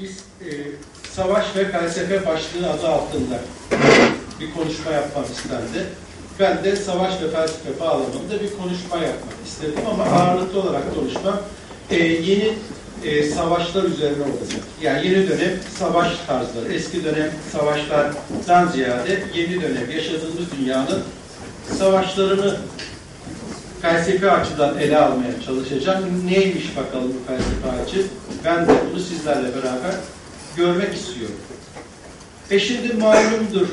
biz e, savaş ve felsefe başlığı adı altında bir konuşma yapmak istendi. Ben de savaş ve felsefe bağlamında bir konuşma yapmak istedim ama ağırlıklı olarak konuşmam e, yeni e, savaşlar üzerine olacak. Yani yeni dönem savaş tarzları, eski dönem savaşlardan ziyade yeni dönem yaşadığımız dünyanın savaşlarını felsefi açıdan ele almaya çalışacağım. Neymiş bakalım bu felsefe açı? Ben de bunu sizlerle beraber görmek istiyorum. E şimdi malumdur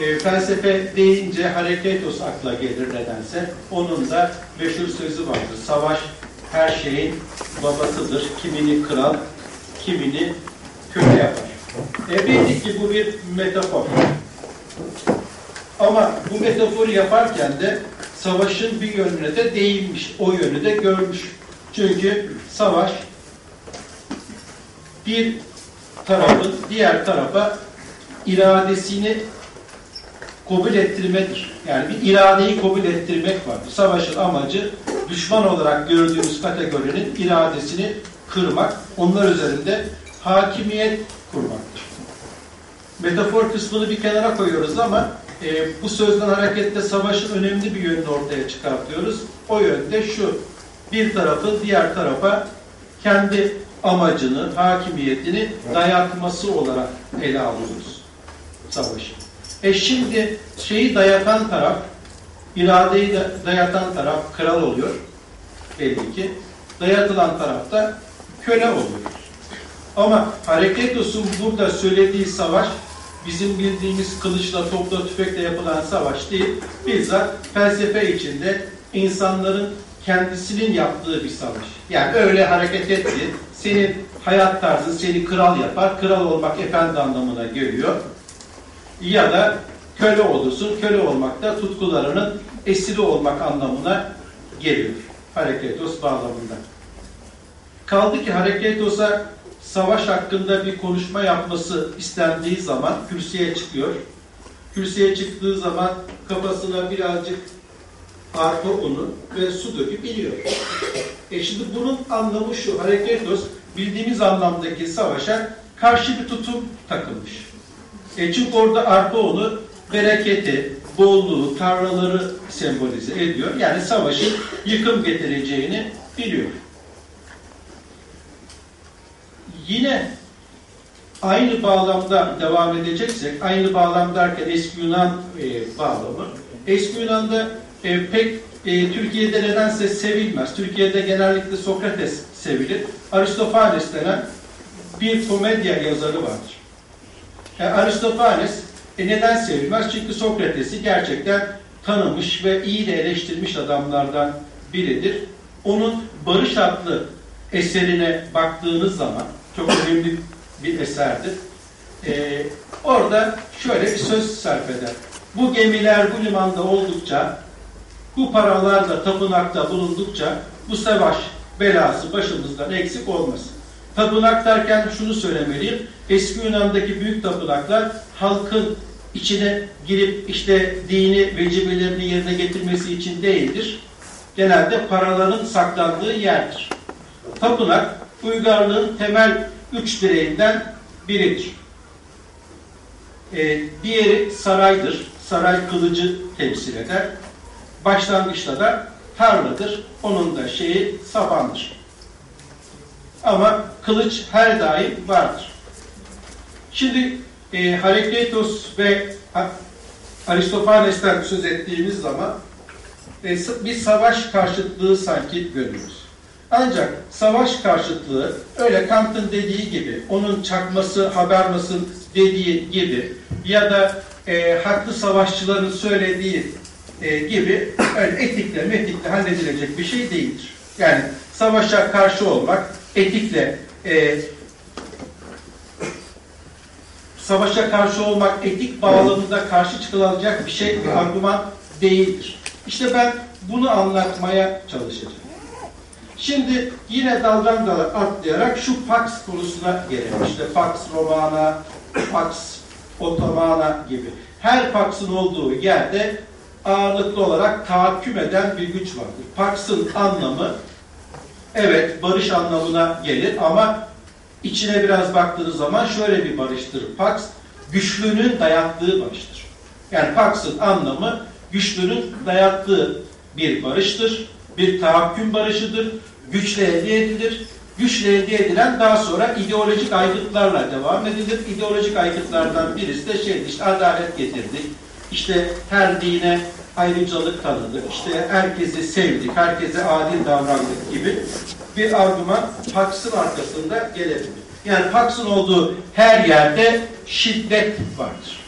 e, felsefe deyince Hareketos akla gelir nedense. Onun da meşhur sözü vardır. Savaş her şeyin babasıdır. Kimini kral, kimini köle yapar. E bildik ki bu bir metafor. Ama bu metaforu yaparken de savaşın bir yönüne de değinmiş. O yönü de görmüş. Çünkü savaş bir tarafın diğer tarafa iradesini kabul ettirmedir. Yani bir iradeyi kabul ettirmek var. Savaşın amacı düşman olarak gördüğümüz kategorinin iradesini kırmak, onlar üzerinde hakimiyet kurmaktır. Metafor kısmını bir kenara koyuyoruz ama e, bu sözden hareketle savaşın önemli bir yönünü ortaya çıkartıyoruz. O yönde şu, bir tarafın diğer tarafa kendi amacını, hakimiyetini dayatması olarak ele alıyoruz savaşı. E şimdi şeyi dayatan taraf, iradeyi de dayatan taraf kral oluyor belli ki. Dayatılan taraf da köle oluyor. Ama Hareketos'un burada söylediği savaş bizim bildiğimiz kılıçla, topla, tüfekle yapılan savaş değil. Bizzat felsefe içinde insanların kendisinin yaptığı bir savaş. Yani öyle hareket etti. Senin hayat tarzın seni kral yapar. Kral olmak efendi anlamına geliyor. Ya da köle olursun. Köle olmak da tutkularının esiri olmak anlamına geliyor. Hareketos bağlamında. Kaldı ki Hareketos'a savaş hakkında bir konuşma yapması istendiği zaman kürsüye çıkıyor. Kürsüye çıktığı zaman kafasına birazcık arpa unu ve su döküp iniyor. E şimdi bunun anlamı şu, Hareketos bildiğimiz anlamdaki savaşa karşı bir tutum takılmış. E çünkü orada arpa unu bereketi, bolluğu, tarlaları sembolize ediyor. Yani savaşın yıkım getireceğini biliyor. Yine aynı bağlamda devam edeceksek, aynı bağlam derken eski Yunan e, bağlamı, eski Yunan'da e, pek e, Türkiye'de nedense sevilmez. Türkiye'de genellikle Sokrates sevilir. Aristofanes denen bir komedya yazarı vardır. E, Aristofanes e, neden sevilmez? Çünkü Sokrates'i gerçekten tanımış ve iyi de eleştirmiş adamlardan biridir. Onun Barış adlı eserine baktığınız zaman çok önemli bir eserdir. Ee, orada şöyle bir söz sarf eder. Bu gemiler bu limanda oldukça, bu paralar da tapınakta bulundukça bu savaş belası başımızdan eksik olmasın. Tapınak derken şunu söylemeliyim. Eski Yunan'daki büyük tapınaklar halkın içine girip işte dini vecibelerini yerine getirmesi için değildir. Genelde paraların saklandığı yerdir. Tapınak uygarlığın temel üç direğinden biridir. Ee, diğeri saraydır. Saray kılıcı temsil eder. Başlangıçta da tarladır. Onun da şeyi sabandır. Ama kılıç her daim vardır. Şimdi e, Harekletos ve Aristofanes'ten söz ettiğimiz zaman e, bir savaş karşıtlığı sanki görüyoruz. Ancak savaş karşıtlığı öyle Kant'ın dediği gibi, onun çakması Habermas'ın dediği gibi ya da e, haklı savaşçıların söylediği e, gibi öyle etikle metikle halledilecek bir şey değildir. Yani savaşa karşı olmak etikle e, savaşa karşı olmak etik bağlamında karşı çıkılacak bir şey, bir argüman değildir. İşte ben bunu anlatmaya çalışacağım. Şimdi yine daldan dala atlayarak şu Pax konusuna gelelim. İşte Pax Romana, Pax Ottomana gibi. Her Pax'ın olduğu yerde ağırlıklı olarak tahakküm eden bir güç vardır. Pax'ın anlamı evet barış anlamına gelir ama içine biraz baktığınız zaman şöyle bir barıştır. Pax, güçlünün dayattığı barıştır. Yani Pax'ın anlamı güçlünün dayattığı bir barıştır. Bir tahakküm barışıdır. Güçle elde edilir. Güçle elde edilen daha sonra ideolojik aygıtlarla devam edilir. İdeolojik aygıtlardan birisi de şeydir işte adalet getirdik. İşte her dine ayrıcalık tanıdık. İşte herkesi sevdik, herkese adil davrandık gibi bir argüman Pax'ın arkasında gelebilir. Yani Pax'ın olduğu her yerde şiddet vardır.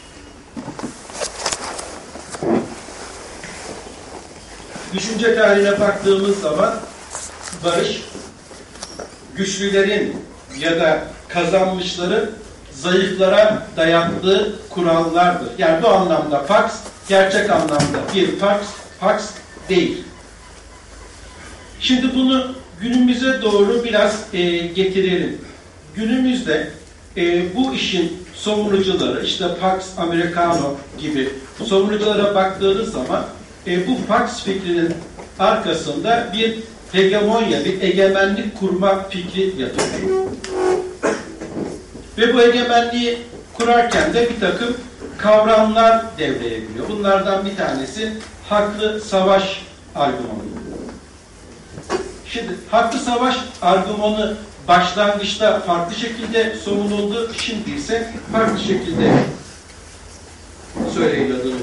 Düşünce tarihine baktığımız zaman barış, güçlülerin ya da kazanmışların zayıflara dayattığı kurallardır. Yani bu anlamda Pax, gerçek anlamda bir Pax, Pax değil. Şimdi bunu günümüze doğru biraz e, getirelim. Günümüzde e, bu işin savunucuları, işte Pax Americano gibi savunuculara baktığınız zaman e, bu Pax fikrinin arkasında bir hegemonya, bir egemenlik kurma fikri yatıyor. Ve bu egemenliği kurarken de bir takım kavramlar devreye giriyor. Bunlardan bir tanesi haklı savaş argümanı. Şimdi haklı savaş argümanı başlangıçta farklı şekilde savunuldu. Şimdi ise farklı şekilde söyleyildiğini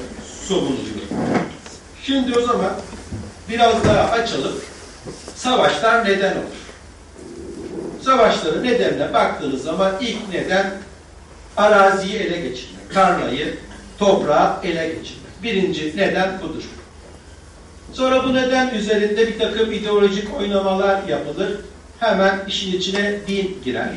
savunuluyor. Şimdi o zaman biraz daha açalım. Savaşlar neden olur? Savaşların nedenine baktığınız zaman ilk neden araziyi ele geçirmek, tarlayı, toprağı ele geçirmek. Birinci neden budur. Sonra bu neden üzerinde bir takım ideolojik oynamalar yapılır. Hemen işin içine din girer.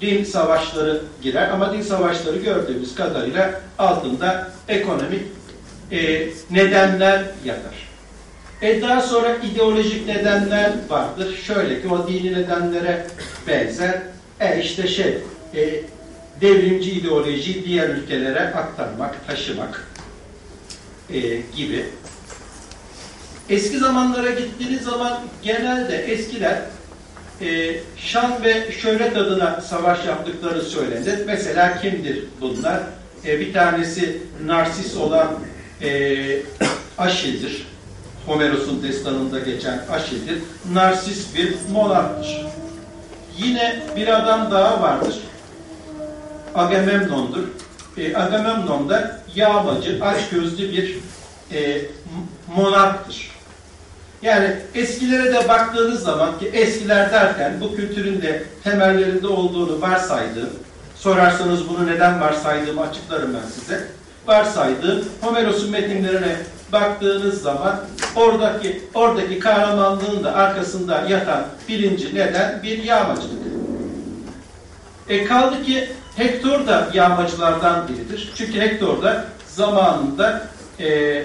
Din savaşları girer ama din savaşları gördüğümüz kadarıyla altında ekonomik e, nedenler yatar. E daha sonra ideolojik nedenler vardır. Şöyle ki o dini nedenlere benzer. E işte şey, e, devrimci ideolojiyi diğer ülkelere aktarmak, taşımak e, gibi. Eski zamanlara gittiğiniz zaman genelde eskiler e, şan ve şöhret adına savaş yaptıkları söylenir. Mesela kimdir bunlar? E, bir tanesi narsis olan e, Aşil'dir. Homeros'un destanında geçen Aşil'dir. Narsis bir monarktır. Yine bir adam daha vardır. Agamemnon'dur. E, Agamemnon da yağmacı, açgözlü bir e, monarktır. Yani eskilere de baktığınız zaman ki eskiler derken bu kültürün de temellerinde olduğunu varsaydığım, sorarsanız bunu neden varsaydığımı açıklarım ben size. Varsaydığım Homeros'un metinlerine baktığınız zaman oradaki oradaki kahramanlığın da arkasında yatan birinci neden bir yağmacılık. E kaldı ki Hektor da yağmacılardan biridir. Çünkü Hektor da zamanında e,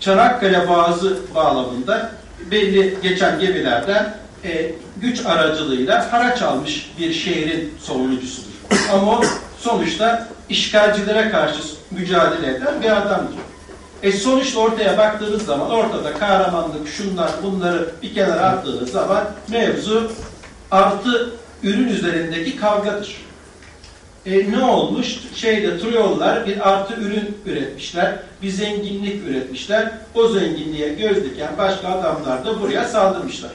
Çanakkale Boğazı bağlamında belli geçen gemilerden e, güç aracılığıyla haraç almış bir şehrin savunucusudur. Ama o sonuçta işgalcilere karşı mücadele eden bir adamdır. E sonuçta ortaya baktığınız zaman ortada kahramanlık, şunlar, bunları bir kenara attığınız zaman mevzu artı ürün üzerindeki kavgadır. E, ne olmuş? Şeyde Troyollar bir artı ürün üretmişler, bir zenginlik üretmişler. O zenginliğe göz diken başka adamlar da buraya saldırmışlar.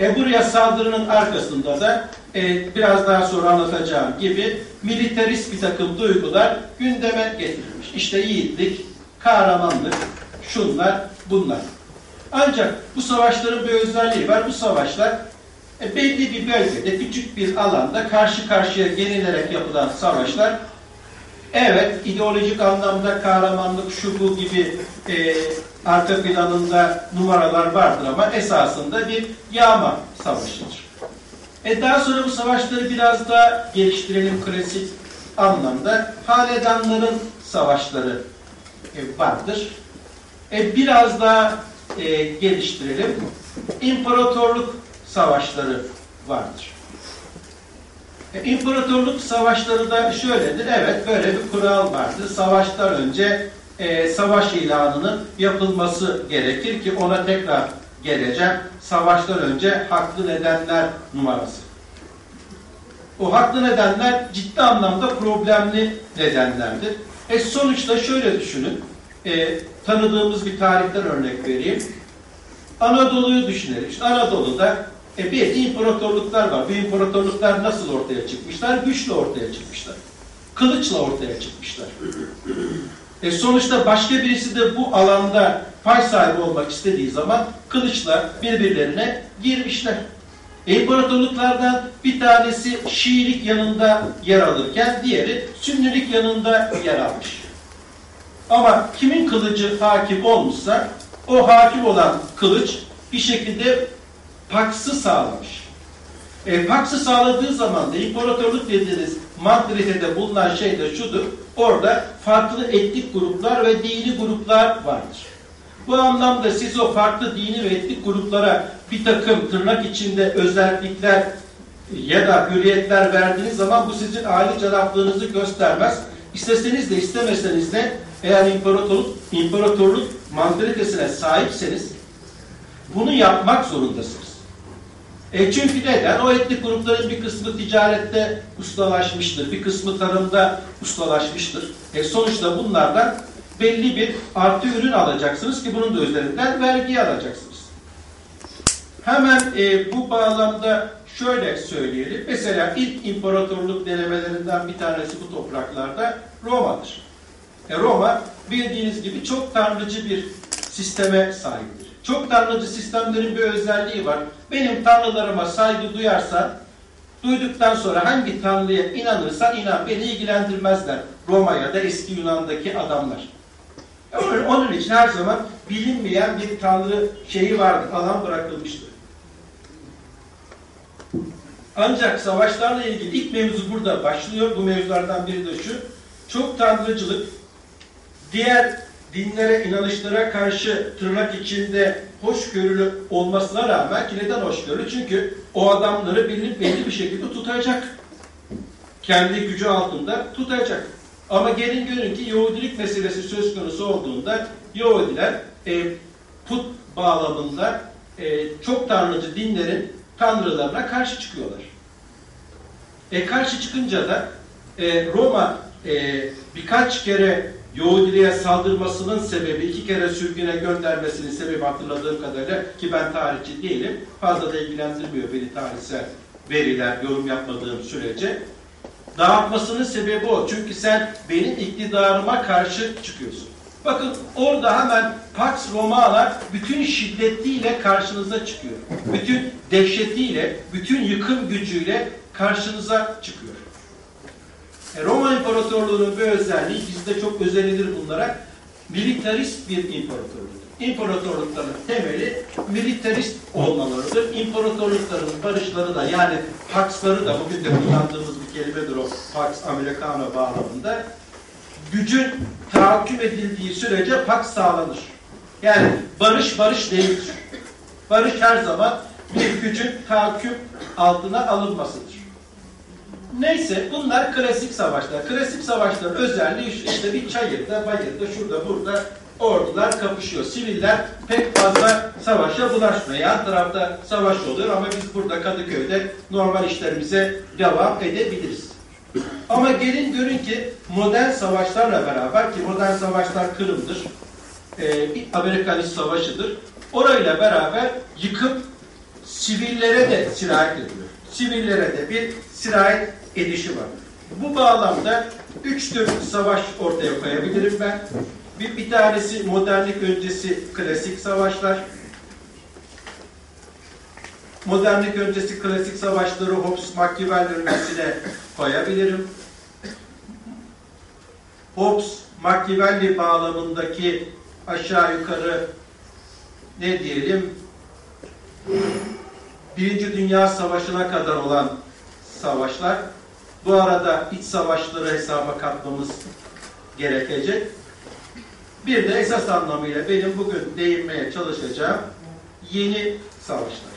E, buraya saldırının arkasında da e, biraz daha sonra anlatacağım gibi militarist bir takım duygular gündeme getirilmiş. İşte yiğitlik, kahramanlık, şunlar, bunlar. Ancak bu savaşların bir özelliği var. Bu savaşlar e, belli bir bölgede, küçük bir alanda karşı karşıya gelinerek yapılan savaşlar evet ideolojik anlamda kahramanlık, şu bu gibi e, arka planında numaralar vardır ama esasında bir yağma savaşıdır. E daha sonra bu savaşları biraz daha geliştirelim klasik anlamda. Hanedanların savaşları e, vardır. E, biraz daha e, geliştirelim. İmparatorluk savaşları vardır. E, imparatorluk savaşları da şöyledir. Evet böyle bir kural vardır. Savaştan önce e, savaş ilanının yapılması gerekir ki ona tekrar geleceğim. Savaştan önce haklı nedenler numarası. O haklı nedenler ciddi anlamda problemli nedenlerdir. E sonuçta şöyle düşünün. E, tanıdığımız bir tarihten örnek vereyim. Anadolu'yu düşünelim. İşte Anadolu'da e, bir imparatorluklar var. Bu imparatorluklar nasıl ortaya çıkmışlar? Güçle ortaya çıkmışlar. Kılıçla ortaya çıkmışlar. E sonuçta başka birisi de bu alanda pay sahibi olmak istediği zaman kılıçla birbirlerine girmişler. İmparatorluklardan bir tanesi Şiilik yanında yer alırken diğeri Sünnilik yanında yer almış. Ama kimin kılıcı hakim olmuşsa o hakim olan kılıç bir şekilde paksı sağlamış. E, paksı sağladığı zaman da imparatorluk dediğiniz mantritede bulunan şey de şudur. Orada farklı etnik gruplar ve dini gruplar vardır. Bu anlamda siz o farklı dini ve etnik gruplara bir takım tırnak içinde özellikler ya da hürriyetler verdiğiniz zaman bu sizin aile canaplığınızı göstermez. İsteseniz de istemeseniz de eğer imparatorluk, imparatorluk mantalitesine sahipseniz bunu yapmak zorundasınız. E çünkü neden? O etnik grupların bir kısmı ticarette ustalaşmıştır, bir kısmı tarımda ustalaşmıştır. E sonuçta bunlardan belli bir artı ürün alacaksınız ki bunun da üzerinden vergi alacaksınız. Hemen e, bu bağlamda şöyle söyleyelim. Mesela ilk imparatorluk denemelerinden bir tanesi bu topraklarda Roma'dır. E, Roma bildiğiniz gibi çok tanrıcı bir sisteme sahiptir. Çok tanrıcı sistemlerin bir özelliği var. Benim tanrılarıma saygı duyarsan, duyduktan sonra hangi tanrıya inanırsan inan, beni ilgilendirmezler. Roma ya da eski Yunan'daki adamlar. Onun, için her zaman bilinmeyen bir tanrı şeyi vardır, alan bırakılmıştır. Ancak savaşlarla ilgili ilk mevzu burada başlıyor. Bu mevzulardan biri de şu. Çok tanrıcılık, diğer dinlere, inanışlara karşı tırnak içinde hoşgörülü olmasına rağmen ki neden hoşgörülü? Çünkü o adamları belli, belli bir şekilde tutacak. Kendi gücü altında tutacak. Ama gelin görün ki Yahudilik meselesi söz konusu olduğunda Yahudiler e, put bağlamında e, çok tanrıcı dinlerin tanrılarına karşı çıkıyorlar. E karşı çıkınca da e, Roma e, birkaç kere Yahudiliğe saldırmasının sebebi, iki kere sürgüne göndermesinin sebebi hatırladığım kadarıyla ki ben tarihçi değilim, fazla da ilgilendirmiyor beni tarihsel veriler, yorum yapmadığım sürece. Dağıtmasının sebebi o. Çünkü sen benim iktidarıma karşı çıkıyorsun. Bakın orada hemen Pax Romana bütün şiddetiyle karşınıza çıkıyor. Bütün dehşetiyle, bütün yıkım gücüyle karşınıza çıkıyor. E, Roma İmparatorluğu'nun bir özelliği, bizde çok özenilir bunlara, militarist bir imparatorluk. İmparatorlukların temeli militarist olmalarıdır. İmparatorlukların barışları da yani paxları da bugün de kullandığımız kelimedir o pax americano bağlamında gücün tahakküm edildiği sürece pax sağlanır. Yani barış barış değildir. Barış her zaman bir gücün tahakküm altına alınmasıdır. Neyse bunlar klasik savaşlar. Klasik savaşların özelliği işte bir çayırda, bayırda, şurada, burada ordular kapışıyor. Siviller pek fazla savaşa bulaşmıyor. Yan tarafta savaş oluyor ama biz burada Kadıköy'de normal işlerimize devam edebiliriz. Ama gelin görün ki modern savaşlarla beraber ki modern savaşlar Kırım'dır, e, bir Amerikanist savaşıdır. Orayla beraber yıkıp sivillere de sirayet ediyor. Sivillere de bir sirayet edişi var. Bu bağlamda üç tür savaş ortaya koyabilirim ben. Bir, bir tanesi modernlik öncesi klasik savaşlar. Modernlik öncesi klasik savaşları Hobbes Machiavelli öncesine koyabilirim. Hobbes Machiavelli bağlamındaki aşağı yukarı ne diyelim Birinci Dünya Savaşı'na kadar olan savaşlar. Bu arada iç savaşları hesaba katmamız gerekecek. Bir de esas anlamıyla benim bugün değinmeye çalışacağım yeni savaşlar.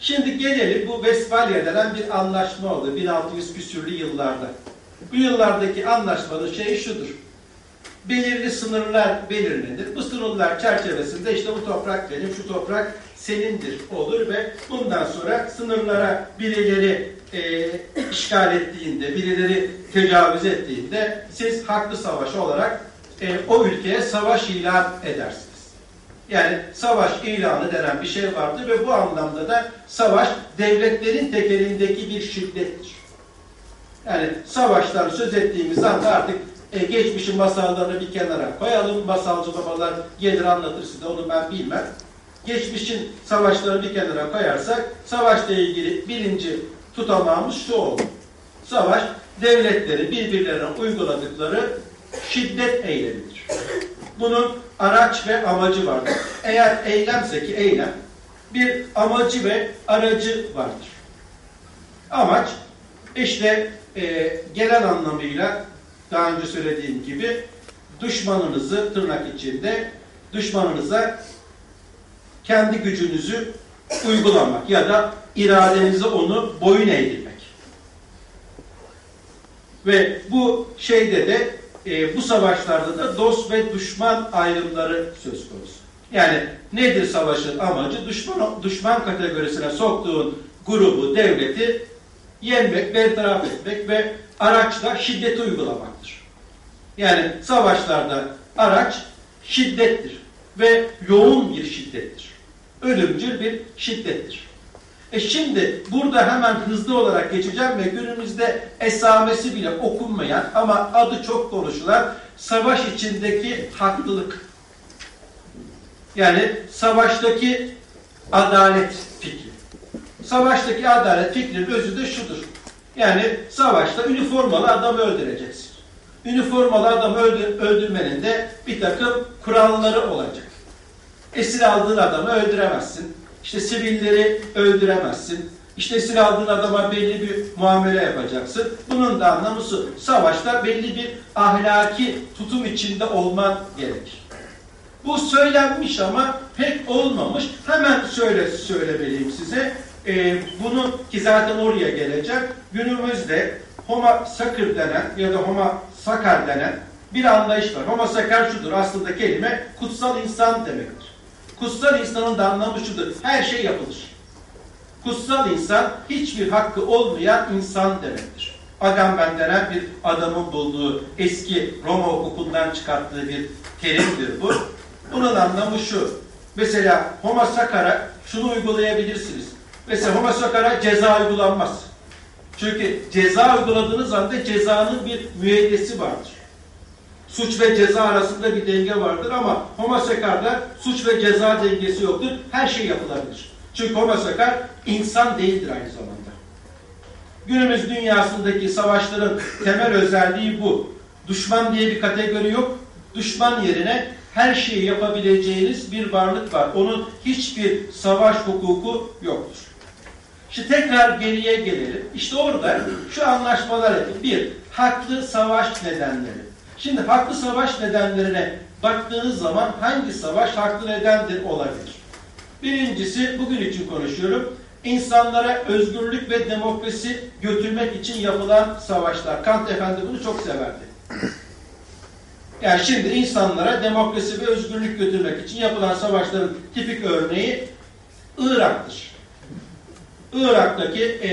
Şimdi gelelim bu Westfalia denen bir anlaşma oldu 1600 küsürlü yıllarda. Bu yıllardaki anlaşmanın şeyi şudur. belirli sınırlar belirlenir. Bu sınırlar çerçevesinde işte bu toprak benim, şu toprak senindir olur ve bundan sonra sınırlara birileri e, işgal ettiğinde, birileri tecavüz ettiğinde siz haklı savaş olarak e, o ülkeye savaş ilan edersiniz. Yani savaş ilanı denen bir şey vardır ve bu anlamda da savaş devletlerin tekelindeki bir şiddettir. Yani savaştan söz ettiğimiz anda artık e, geçmişin masallarını bir kenara koyalım. Masalcı babalar gelir anlatır size onu ben bilmem. Geçmişin savaşlarını bir kenara koyarsak savaşla ilgili birinci tutamağımız şu oldu. Savaş devletleri birbirlerine uyguladıkları şiddet eylemidir. Bunun araç ve amacı vardır. Eğer eylemse ki eylem bir amacı ve aracı vardır. Amaç işte e, genel anlamıyla daha önce söylediğim gibi düşmanınızı tırnak içinde düşmanınıza kendi gücünüzü uygulamak ya da iradenizi onu boyun eğdirmek. Ve bu şeyde de e, bu savaşlarda da dost ve düşman ayrımları söz konusu. Yani nedir savaşın amacı? Düşman, düşman kategorisine soktuğun grubu, devleti yenmek, bertaraf etmek ve araçla şiddeti uygulamaktır. Yani savaşlarda araç şiddettir ve yoğun bir şiddettir. Ölümcül bir şiddettir. E şimdi burada hemen hızlı olarak geçeceğim ve günümüzde esamesi bile okunmayan ama adı çok konuşulan savaş içindeki haklılık. Yani savaştaki adalet fikri. Savaştaki adalet fikrinin özü de şudur. Yani savaşta üniformalı adamı öldüreceksin. Üniformalı adamı öldür, öldürmenin de bir takım kuralları olacak. Esir aldığın adamı öldüremezsin. İşte sivilleri öldüremezsin. İşte esir aldığın adama belli bir muamele yapacaksın. Bunun da anlamı. Savaşta belli bir ahlaki tutum içinde olman gerekir. Bu söylenmiş ama pek olmamış. Hemen söyle söylemeliyim size. Ee, bunu ki zaten oraya geleceğim. Günümüzde Homo sacer denen ya da Homo sakar denen bir anlayış var. Homo sacer şudur. Aslında kelime kutsal insan demektir. Kutsal insanın da anlamı şudur. Her şey yapılır. Kutsal insan hiçbir hakkı olmayan insan demektir. Agamben denen bir adamın bulduğu eski Roma hukukundan çıkarttığı bir terimdir bu. Bunun anlamı şu. Mesela Homo sakar'a şunu uygulayabilirsiniz. Mesela Homo sakar'a ceza uygulanmaz. Çünkü ceza uyguladığınız anda cezanın bir müeyyidesi vardır. Suç ve ceza arasında bir denge vardır ama Homo sakar'da suç ve ceza dengesi yoktur. Her şey yapılabilir. Çünkü Homo sakar insan değildir aynı zamanda. Günümüz dünyasındaki savaşların temel özelliği bu. Düşman diye bir kategori yok. Düşman yerine her şeyi yapabileceğiniz bir varlık var. Onun hiçbir savaş hukuku yoktur. Şimdi tekrar geriye gelelim. İşte orada şu anlaşmalar yapın. Bir, haklı savaş nedenleri. Şimdi haklı savaş nedenlerine baktığınız zaman hangi savaş haklı nedendir olabilir? Birincisi, bugün için konuşuyorum. İnsanlara özgürlük ve demokrasi götürmek için yapılan savaşlar. Kant Efendi bunu çok severdi. Yani şimdi insanlara demokrasi ve özgürlük götürmek için yapılan savaşların tipik örneği Irak'tır. Irak'taki e,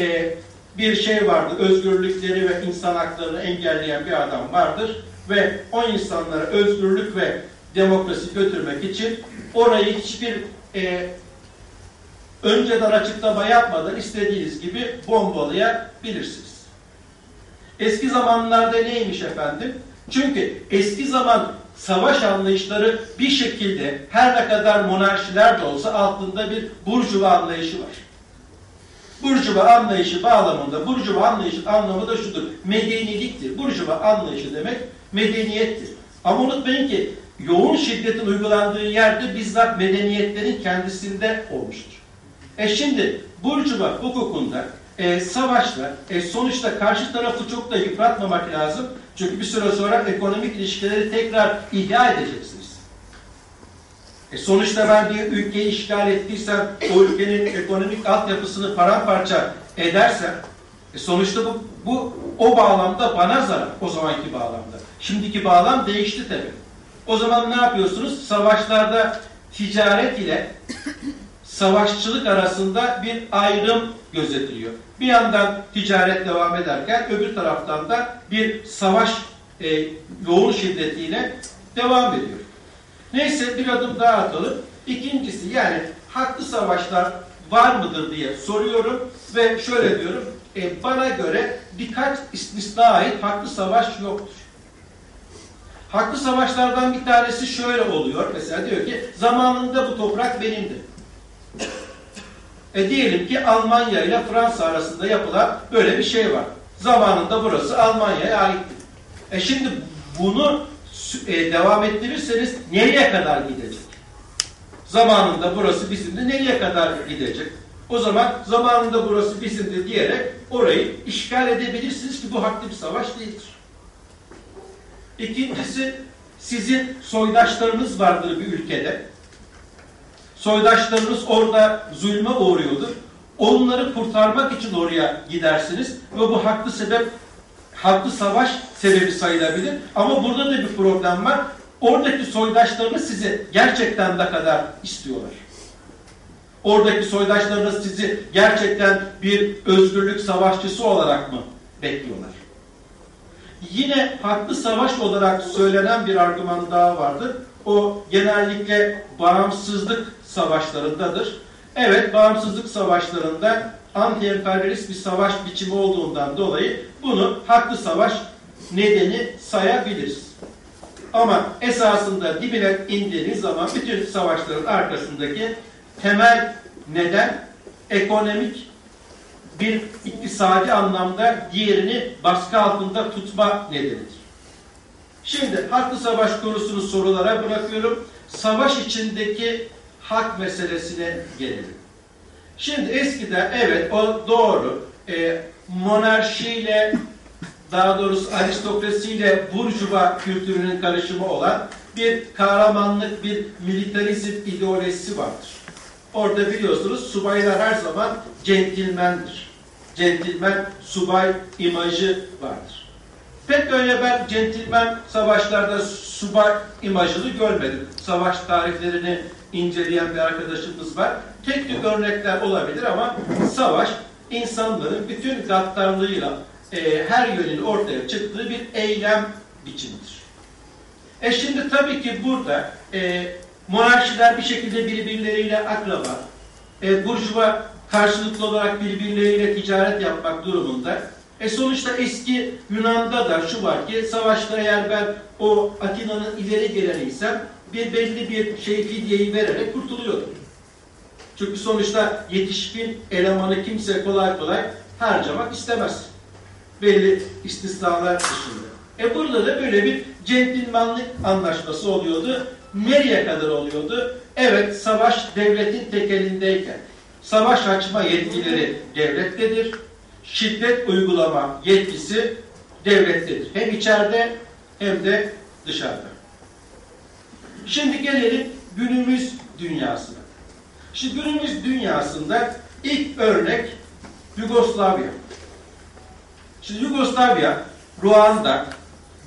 bir şey vardı, özgürlükleri ve insan haklarını engelleyen bir adam vardır ve o insanlara özgürlük ve demokrasi götürmek için orayı hiçbir e, önceden açıklama yapmadan istediğiniz gibi bombalayabilirsiniz. Eski zamanlarda neymiş efendim? Çünkü eski zaman savaş anlayışları bir şekilde her ne kadar monarşiler de olsa altında bir burjuva anlayışı var. Burjuva anlayışı bağlamında, burjuva anlayışı anlamı da şudur. Medeniliktir. Burjuva anlayışı demek medeniyettir. Ama unutmayın ki yoğun şiddetin uygulandığı yerde bizzat medeniyetlerin kendisinde olmuştur. E şimdi burjuva hukukunda e, savaşla e, sonuçta karşı tarafı çok da yıpratmamak lazım. Çünkü bir süre sonra ekonomik ilişkileri tekrar ihya edeceksiniz. E sonuçta ben bir ülkeyi işgal ettiysem, o ülkenin ekonomik altyapısını paramparça edersem, e sonuçta bu Bu o bağlamda bana zarar. O zamanki bağlamda. Şimdiki bağlam değişti tabii. O zaman ne yapıyorsunuz? Savaşlarda ticaret ile savaşçılık arasında bir ayrım gözetiliyor. Bir yandan ticaret devam ederken öbür taraftan da bir savaş e, yoğun şiddetiyle devam ediyor. Neyse bir adım daha atalım. İkincisi yani haklı savaşlar var mıdır diye soruyorum ve şöyle diyorum. E, bana göre birkaç istisna ait haklı savaş yoktur. Haklı savaşlardan bir tanesi şöyle oluyor. Mesela diyor ki zamanında bu toprak benimdi. E diyelim ki Almanya ile Fransa arasında yapılan böyle bir şey var. Zamanında burası Almanya'ya aitti. E şimdi bunu e, devam ettirirseniz nereye kadar gidecek? Zamanında burası bizimdi, nereye kadar gidecek? O zaman zamanında burası bizimdi diyerek orayı işgal edebilirsiniz ki bu haklı bir savaş değildir. İkincisi, sizin soydaşlarınız vardır bir ülkede. Soydaşlarınız orada zulme uğruyordur. Onları kurtarmak için oraya gidersiniz ve bu haklı sebep, haklı savaş sebebi sayılabilir. Ama burada da bir problem var. Oradaki soydaşlarınız sizi gerçekten ne kadar istiyorlar? Oradaki soydaşlarınız sizi gerçekten bir özgürlük savaşçısı olarak mı bekliyorlar? Yine haklı savaş olarak söylenen bir argüman daha vardır. O genellikle bağımsızlık savaşlarındadır. Evet, bağımsızlık savaşlarında anti-emperyalist bir savaş biçimi olduğundan dolayı bunu haklı savaş nedeni sayabiliriz. Ama esasında dibine indiğiniz zaman bütün savaşların arkasındaki temel neden ekonomik bir iktisadi anlamda diğerini baskı altında tutma nedenidir. Şimdi haklı savaş konusunu sorulara bırakıyorum. Savaş içindeki hak meselesine gelelim. Şimdi eskiden evet o doğru e, monarşiyle daha doğrusu aristokrasiyle burjuva kültürünün karışımı olan bir kahramanlık, bir militarizm ideolojisi vardır. Orada biliyorsunuz subaylar her zaman centilmendir. Centilmen subay imajı vardır. Pek öyle ben centilmen savaşlarda subay imajını görmedim. Savaş tarihlerini inceleyen bir arkadaşımız var. Tek tük örnekler olabilir ama savaş insanların bütün gaddarlığıyla e, her yönün ortaya çıktığı bir eylem biçimidir. E şimdi tabii ki burada e, monarşiler bir şekilde birbirleriyle akraba, e, burjuva karşılıklı olarak birbirleriyle ticaret yapmak durumunda. E sonuçta eski Yunan'da da şu var ki savaşta eğer ben o Atina'nın ileri geleniysem bir belli bir şey fidyeyi vererek kurtuluyordum. Çünkü sonuçta yetişkin elemanı kimse kolay kolay harcamak istemez. Belli istisnalar dışında. E burada da böyle bir centilmanlık anlaşması oluyordu. Nereye kadar oluyordu? Evet savaş devletin tekelindeyken savaş açma yetkileri devlettedir. Şiddet uygulama yetkisi devlettedir. Hem içeride hem de dışarıda. Şimdi gelelim günümüz dünyasına. Şimdi günümüz dünyasında ilk örnek Yugoslavya. Şimdi Yugoslavya, Ruanda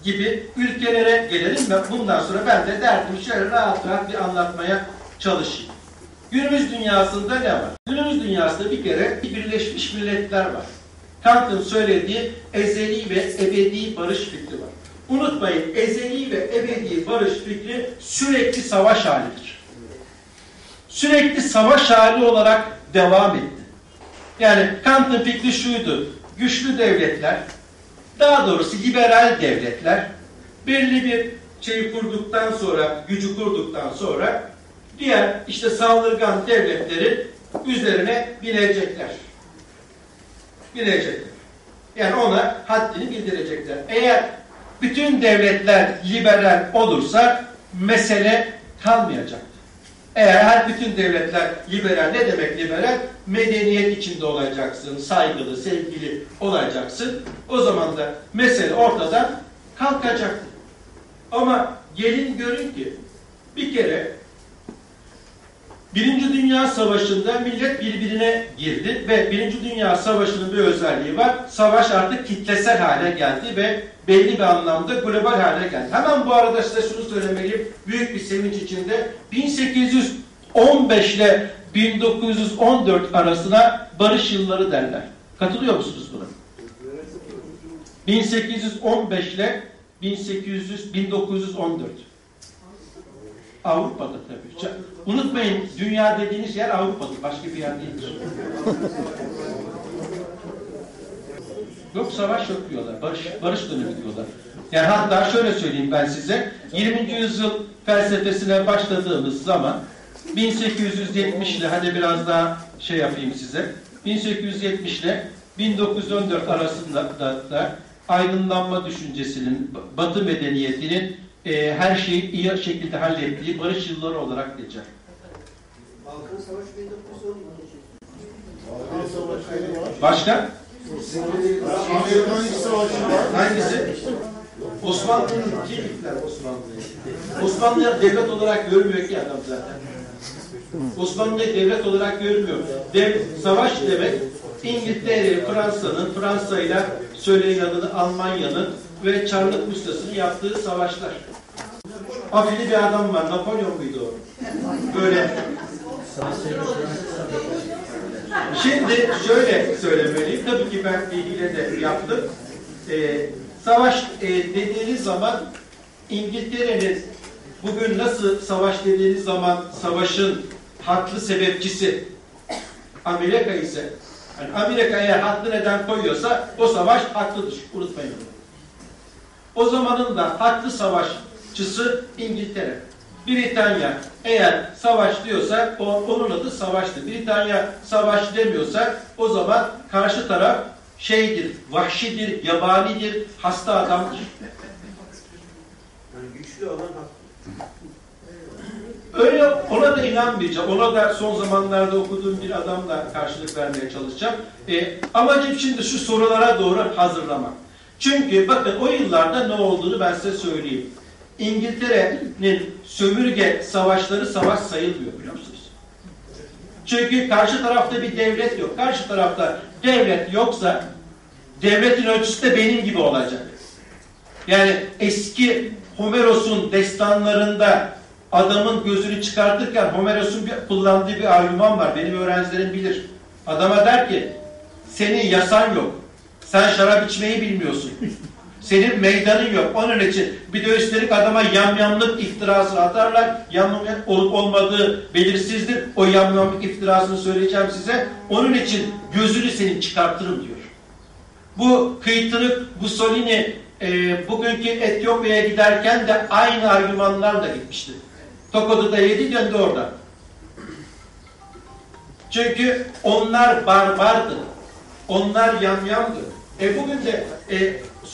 gibi ülkelere gelelim ve bundan sonra ben de derdim şöyle rahat rahat bir anlatmaya çalışayım. Günümüz dünyasında ne var? Günümüz dünyasında bir kere Birleşmiş Milletler var. Kant'ın söylediği ezeli ve ebedi barış fikri var. Unutmayın ezeli ve ebedi barış fikri sürekli savaş halidir. Sürekli savaş hali olarak devam etti. Yani Kant'ın fikri şuydu. Güçlü devletler, daha doğrusu liberal devletler belli bir şeyi kurduktan sonra, gücü kurduktan sonra diğer işte saldırgan devletleri üzerine binecekler. Binecekler. Yani ona haddini bildirecekler. Eğer bütün devletler liberal olursa mesele kalmayacaktır. Eğer her bütün devletler liberal ne demek liberal? Medeniyet içinde olacaksın, saygılı, sevgili olacaksın. O zaman da mesele ortadan kalkacaktır. Ama gelin görün ki bir kere Birinci Dünya Savaşı'nda millet birbirine girdi ve Birinci Dünya Savaşı'nın bir özelliği var. Savaş artık kitlesel hale geldi ve belli bir anlamda global hale geldi. Hemen bu arada size şunu söylemeliyim. Büyük bir sevinç içinde 1815 ile 1914 arasına barış yılları derler. Katılıyor musunuz buna? 1815 ile 1800 1914. Avrupa'da tabii. Unutmayın dünya dediğiniz yer Avrupa'dır. Başka bir yer değildir. Yok savaş yok diyorlar. Barış, barış dönemi diyorlar. Yani hatta şöyle söyleyeyim ben size. 20. yüzyıl felsefesine başladığımız zaman 1870 ile hadi biraz daha şey yapayım size. 1870 ile 1914 arasında da, aydınlanma düşüncesinin, batı medeniyetinin e, her şeyi iyi şekilde hallettiği barış yılları olarak geçer. Balkan Savaşı 1910 Balkan Savaşları var. Başka? Amerikan İç Savaşı var. Hangisi? Osmanlı'nın kim gittiler Osmanlı'yı? Osmanlı'ya devlet olarak görmüyor ki adam zaten. Osmanlı'yı devlet olarak görmüyor. Dev, savaş demek İngiltere, Fransa'nın, Fransa ile söyleyin adını Almanya'nın ve Çarlık Mustası'nın yaptığı savaşlar. Afili bir adam var. Napolyon muydu o? Böyle. Şimdi şöyle söylemeliyim. Tabii ki ben bilgiyle de yaptım. Ee, savaş e, dediğiniz zaman İngiltere'nin bugün nasıl savaş dediğiniz zaman savaşın haklı sebepçisi Amerika ise yani Amerika eğer haklı neden koyuyorsa o savaş haklıdır. Unutmayın bunu. O zamanın da haklı savaşçısı İngiltere. Britanya eğer savaş diyorsa o, onun adı savaştır. Britanya savaş demiyorsa o zaman karşı taraf şeydir, vahşidir, yabanidir, hasta adamdır. Yani güçlü olan haklı. Öyle ona da inanmayacağım. Ona da son zamanlarda okuduğum bir adamla karşılık vermeye çalışacağım. E, amacım şimdi şu sorulara doğru hazırlamak. Çünkü bakın o yıllarda ne olduğunu ben size söyleyeyim. İngiltere'nin sömürge savaşları savaş sayılmıyor biliyor musunuz? Çünkü karşı tarafta bir devlet yok. Karşı tarafta devlet yoksa devletin ölçüsü de benim gibi olacak. Yani eski Homeros'un destanlarında adamın gözünü çıkartırken Homeros'un bir kullandığı bir argüman var. Benim öğrencilerim bilir. Adama der ki senin yasan yok. Sen şarap içmeyi bilmiyorsun. Senin meydanın yok. Onun için bir de üstelik adama yamyamlık iftirası atarlar. Yamyamlık olup olmadığı belirsizdir. O yamyamlık iftirasını söyleyeceğim size. Onun için gözünü senin çıkartırım diyor. Bu kıytırık Mussolini e, bugünkü Etiyopya'ya giderken de aynı argümanlarla gitmişti. Tokodu'da yedi döndü orada. Çünkü onlar barbardı. Onlar yamyamdı. E bugün de e,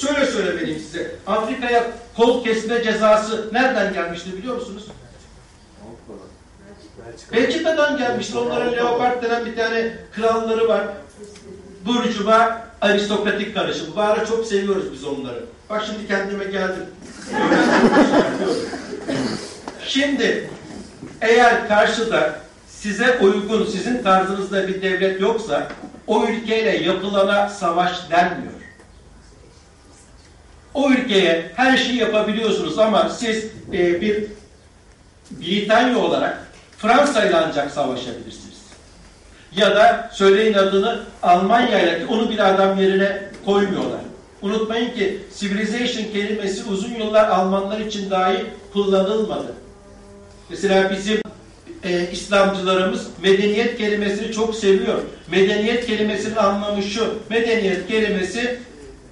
şöyle söylemeliyim size. Afrika'ya kol kesme cezası nereden gelmişti biliyor musunuz? Belçika'dan gelmiştir. Onların Leopard denen bir tane kralları var. Burjuva aristokratik karışım. Bu ara çok seviyoruz biz onları. Bak şimdi kendime geldim. Şimdi eğer karşıda size uygun, sizin tarzınızda bir devlet yoksa o ülkeyle yapılana savaş denmiyor. O ülkeye her şeyi yapabiliyorsunuz ama siz e, bir Britanya olarak Fransa ile ancak savaşabilirsiniz. Ya da söyleyin adını Almanya ile onu bir adam yerine koymuyorlar. Unutmayın ki civilization kelimesi uzun yıllar Almanlar için dahi kullanılmadı. Mesela bizim e, İslamcılarımız medeniyet kelimesini çok seviyor. Medeniyet kelimesinin anlamı şu. Medeniyet kelimesi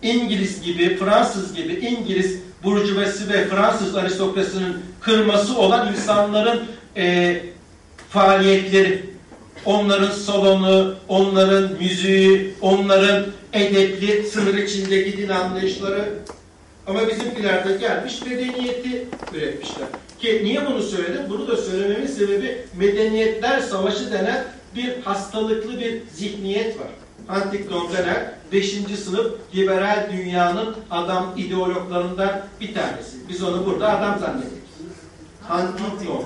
İngiliz gibi, Fransız gibi İngiliz burjuvası ve Fransız aristokrasinin kırması olan insanların e, faaliyetleri. Onların salonu, onların müziği, onların edepli, sınır içindeki din anlayışları. Ama bizimkiler gelmiş medeniyeti üretmişler. Ki niye bunu söyledim? Bunu da söylememin sebebi medeniyetler savaşı denen bir hastalıklı bir zihniyet var. Huntington denen 5. sınıf liberal dünyanın adam ideologlarından bir tanesi. Biz onu burada adam zannettik. Huntington.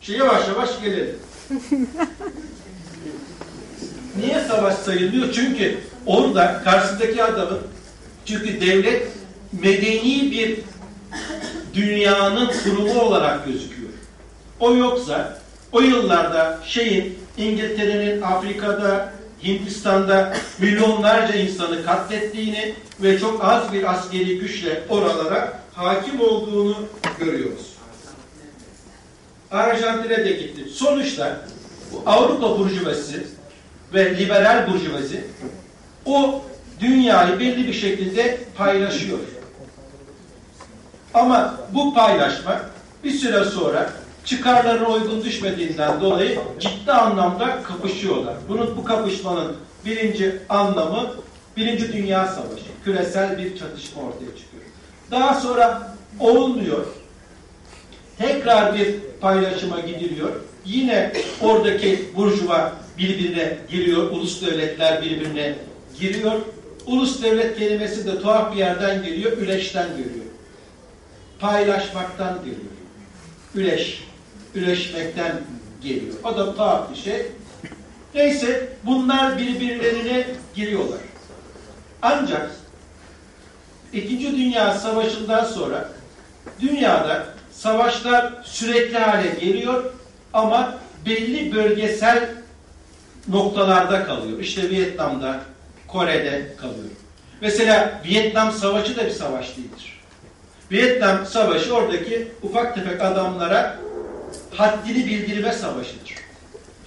Şimdi yavaş yavaş gelelim. Niye savaş sayılmıyor? Çünkü orada karşısındaki adamın çünkü devlet medeni bir dünyanın kurumu olarak gözüküyor. O yoksa o yıllarda şeyin İngiltere'nin Afrika'da, Hindistan'da milyonlarca insanı katlettiğini ve çok az bir askeri güçle oralara hakim olduğunu görüyoruz. Arjantin'e de gitti. Sonuçta bu Avrupa burjuvazisi ve liberal burjuvazi o dünyayı belli bir şekilde paylaşıyor. Ama bu paylaşma bir süre sonra çıkarlarına uygun düşmediğinden dolayı ciddi anlamda kapışıyorlar. Bunun bu kapışmanın birinci anlamı Birinci Dünya Savaşı. Küresel bir çatışma ortaya çıkıyor. Daha sonra olmuyor. Tekrar bir paylaşıma gidiliyor. Yine oradaki burjuva birbirine giriyor. Ulus devletler birbirine giriyor. Ulus devlet kelimesi de tuhaf bir yerden geliyor. Üleşten geliyor. Paylaşmaktan geliyor. Üleş. Üleşmekten geliyor. O da tuhaf bir şey. Neyse bunlar birbirlerine giriyorlar. Ancak İkinci Dünya Savaşı'ndan sonra dünyada savaşlar sürekli hale geliyor ama belli bölgesel noktalarda kalıyor. İşte Vietnam'da, Kore'de kalıyor. Mesela Vietnam Savaşı da bir savaş değildir. Vietnam Savaşı oradaki ufak tefek adamlara haddini bildirme savaşıdır.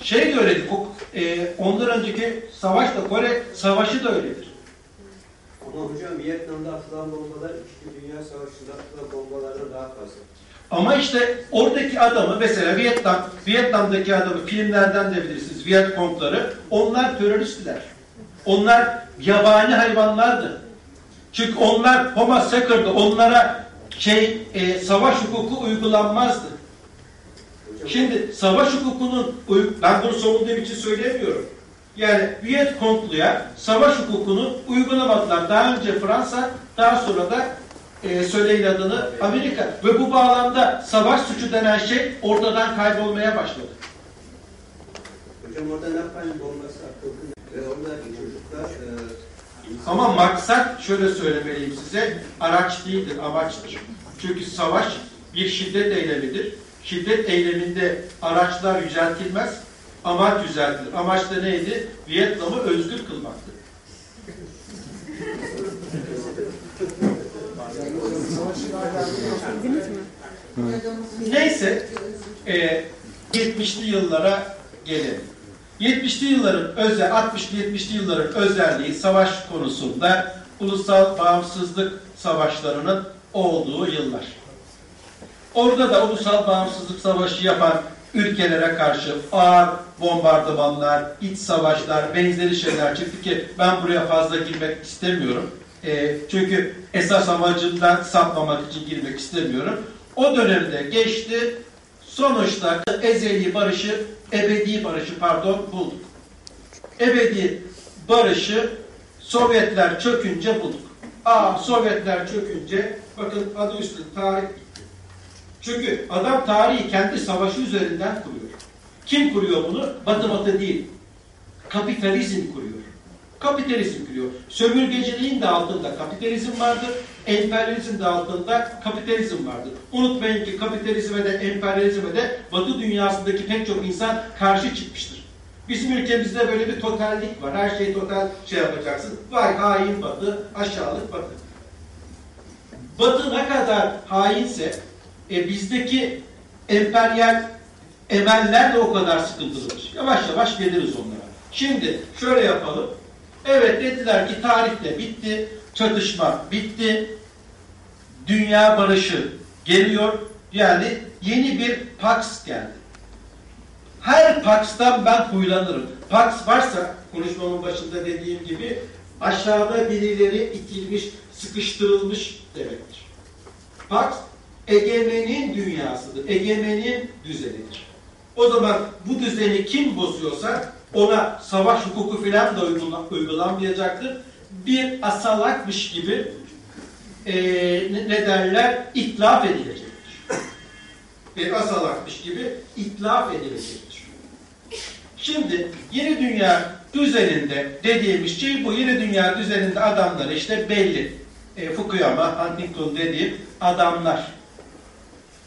Şey de öyledir, o, e, ondan önceki savaş da Kore Savaşı da öyledir. Ama hocam Vietnam'da atılan bombalar İkinci Dünya Savaşı'nda atılan bombalardan daha fazla. Ama işte oradaki adamı mesela Vietnam, Vietnam'daki adamı filmlerden de bilirsiniz. Vietcong'ları. Onlar teröristtiler. Onlar yabani hayvanlardı. Çünkü onlar Homo sacer'dı. Onlara şey e, savaş hukuku uygulanmazdı. Şimdi savaş hukukunun ben bunu savunduğum için söylemiyorum. Yani Vietcongluya savaş hukukunu uygulamadılar. Daha önce Fransa, daha sonra da e, söyleyin adını Amerika. Ve bu bağlamda savaş suçu denen şey ortadan kaybolmaya başladı. hocam orada napalm bombası atıldı ve oradaki çocuklar e, Ama maksat şöyle söylemeliyim size, araç değildir, amaçtır. Çünkü savaş bir şiddet eylemidir. Şiddet eyleminde araçlar yüceltilmez, amaç yüceltilir. Amaç da neydi? Vietnam'ı özgür kılmaktı. Neyse, e, 70'li yıllara gelelim. 70'li yılların özel 60'lı 70'li yılların özelliği savaş konusunda ulusal bağımsızlık savaşlarının olduğu yıllar. Orada da ulusal bağımsızlık savaşı yapan ülkelere karşı ağır bombardımanlar, iç savaşlar, benzeri şeyler çıktı ki ben buraya fazla girmek istemiyorum. E, çünkü esas amacımdan sapmamak için girmek istemiyorum. O dönemde geçti. Sonuçta ezeli barışı, ebedi barışı pardon bulduk. Ebedi barışı Sovyetler çökünce bulduk. Aa Sovyetler çökünce bakın adı üstü tarih. Çünkü adam tarihi kendi savaşı üzerinden kuruyor. Kim kuruyor bunu? Batı batı değil. Kapitalizm kuruyor. Kapitalizm kuruyor. Sömürgeciliğin de altında kapitalizm vardır. Emperyalizm de altında kapitalizm vardır. Unutmayın ki kapitalizme de emperyalizme de Batı dünyasındaki pek çok insan karşı çıkmıştır. Bizim ülkemizde böyle bir totallik var. Her şeyi total şey yapacaksın. Vay hain Batı, aşağılık Batı. Batı ne kadar hainse e, bizdeki emperyal emeller de o kadar sıkıntılıdır. Yavaş yavaş geliriz onlara. Şimdi şöyle yapalım. Evet dediler ki tarih de bitti, çatışma bitti, dünya barışı geliyor. Yani yeni bir Pax geldi. Her Pax'tan ben huylanırım. Pax varsa konuşmamın başında dediğim gibi aşağıda birileri itilmiş, sıkıştırılmış demektir. Pax egemenin dünyasıdır. Egemenin düzenidir. O zaman bu düzeni kim bozuyorsa ona savaş hukuku filan da uygula- uygulanmayacaktır. Bir asalakmış gibi eee, ne derler itlaf edilecektir. ve azalakmış gibi itlaf edilecektir. Şimdi yeni dünya düzeninde dediğimiz şey bu. Yeni dünya düzeninde adamlar işte belli. E, Fukuyama, Huntington dediğim adamlar.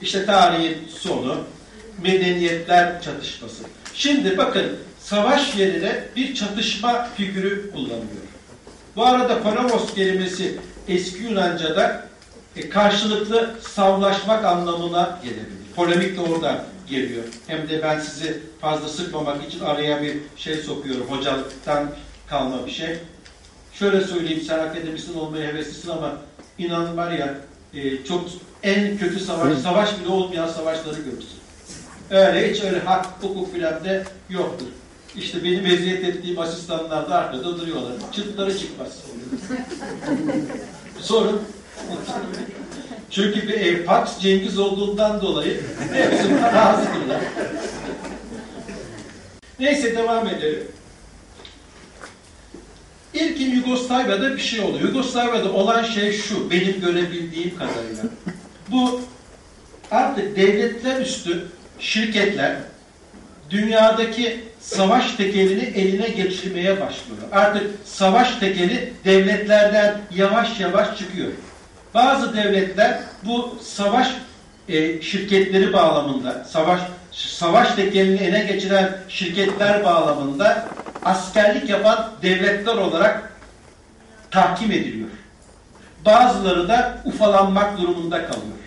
İşte tarihin sonu, medeniyetler çatışması. Şimdi bakın savaş yerine bir çatışma figürü kullanılıyor. Bu arada paravos kelimesi eski Yunanca'da e, karşılıklı savlaşmak anlamına gelebilir. Polemik de orada geliyor. Hem de ben sizi fazla sıkmamak için araya bir şey sokuyorum. Hocalıktan kalma bir şey. Şöyle söyleyeyim sen akademisyen olmaya heveslisin ama inan var ya e, çok en kötü savaş, savaş bile olmayan savaşları görürsün. Öyle hiç öyle hak, hukuk filan de yoktur. İşte benim eziyet ettiğim asistanlar da arkada duruyorlar. Çıtları çıkmaz. Sorun. Çünkü bir e, Pax Cengiz olduğundan dolayı hepsi razıdırlar. Neyse devam edelim. İlkin Yugoslavya'da bir şey oluyor. Yugoslavya'da olan şey şu, benim görebildiğim kadarıyla. Bu artık devletler üstü şirketler dünyadaki savaş tekelini eline geçirmeye başlıyor. Artık savaş tekeli devletlerden yavaş yavaş çıkıyor. Bazı devletler bu savaş e, şirketleri bağlamında, savaş savaş tekelini eline geçiren şirketler bağlamında askerlik yapan devletler olarak tahkim ediliyor. Bazıları da ufalanmak durumunda kalıyor.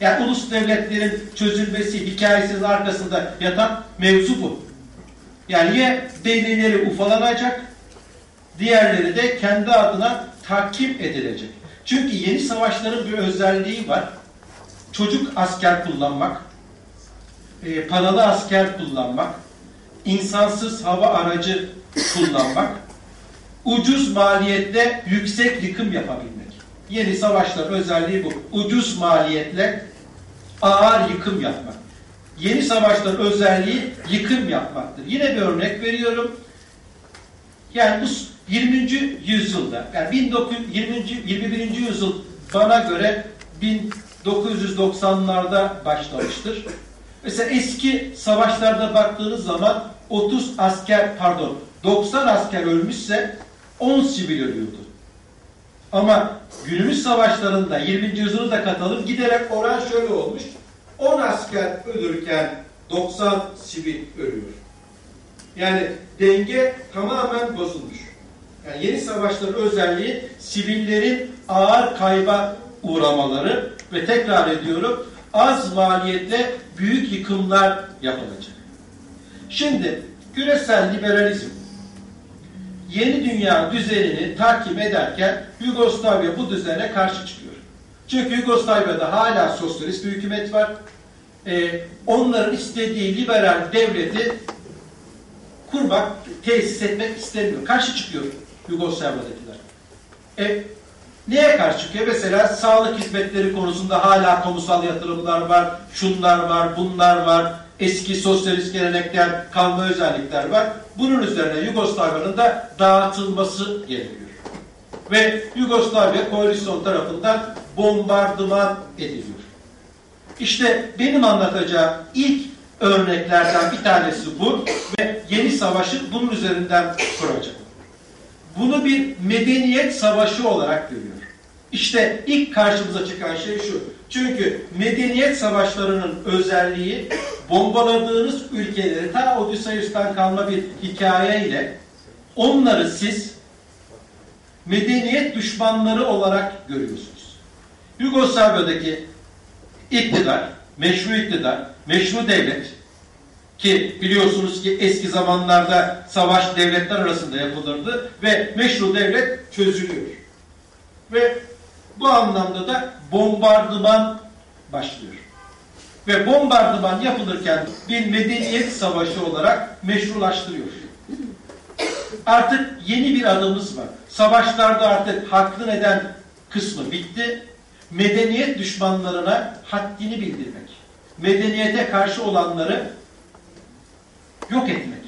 Yani ulus devletlerin çözülmesi hikayesinin arkasında yatan mevzu bu. Yani ya belirleri ufalanacak, diğerleri de kendi adına tahkim edilecek. Çünkü yeni savaşların bir özelliği var. Çocuk asker kullanmak, e, paralı asker kullanmak, insansız hava aracı kullanmak, ucuz maliyette yüksek yıkım yapabilmek. Yeni savaşların özelliği bu. Ucuz maliyetle ağır yıkım yapmak. Yeni savaşların özelliği yıkım yapmaktır. Yine bir örnek veriyorum. Yani bu 20. yüzyılda, yani 19, 20. 21. yüzyıl bana göre 1990'larda başlamıştır. Mesela eski savaşlarda baktığınız zaman 30 asker, pardon 90 asker ölmüşse 10 sivil ölüyordu. Ama günümüz savaşlarında 20. yüzyılı da katalım giderek oran şöyle olmuş. 10 asker ölürken 90 sivil ölüyor. Yani denge tamamen bozulmuş. Yani yeni savaşların özelliği sivillerin ağır kayba uğramaları ve tekrar ediyorum az maliyetle büyük yıkımlar yapılacak. Şimdi küresel liberalizm yeni dünya düzenini takip ederken Yugoslavya bu düzene karşı çıkıyor. Çünkü Yugoslavya'da hala sosyalist bir hükümet var. Ee, onların istediği liberal devleti kurmak, tesis etmek istemiyor. Karşı çıkıyor Yugoslavya'dakiler. E, neye karşı çıkıyor? Mesela sağlık hizmetleri konusunda hala kamusal yatırımlar var, şunlar var, bunlar var, eski sosyalist gelenekler, kalma özellikler var. Bunun üzerine Yugoslavya'nın da dağıtılması gerekiyor. Ve Yugoslavya koalisyon tarafından bombardıman ediliyor. İşte benim anlatacağım ilk örneklerden bir tanesi bu ve yeni savaşı bunun üzerinden kuracak. Bunu bir medeniyet savaşı olarak görüyor. İşte ilk karşımıza çıkan şey şu. Çünkü medeniyet savaşlarının özelliği bombaladığınız ülkeleri ta Odysseus'tan kalma bir hikayeyle onları siz medeniyet düşmanları olarak görüyorsunuz. Yugoslavya'daki iktidar, meşru iktidar, meşru devlet ki biliyorsunuz ki eski zamanlarda savaş devletler arasında yapılırdı ve meşru devlet çözülüyor. Ve bu anlamda da bombardıman başlıyor. Ve bombardıman yapılırken bir medeniyet savaşı olarak meşrulaştırıyor. Artık yeni bir adımız var. Savaşlarda artık haklı neden kısmı bitti. Medeniyet düşmanlarına haddini bildirmek. Medeniyete karşı olanları yok etmek.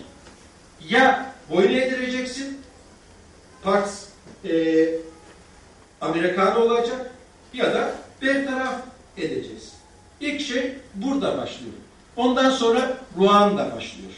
Ya boyun eğdireceksin, Pax e, Amerikanı olacak ya da bertaraf edeceğiz. İlk şey burada başlıyor. Ondan sonra Ruanda başlıyor.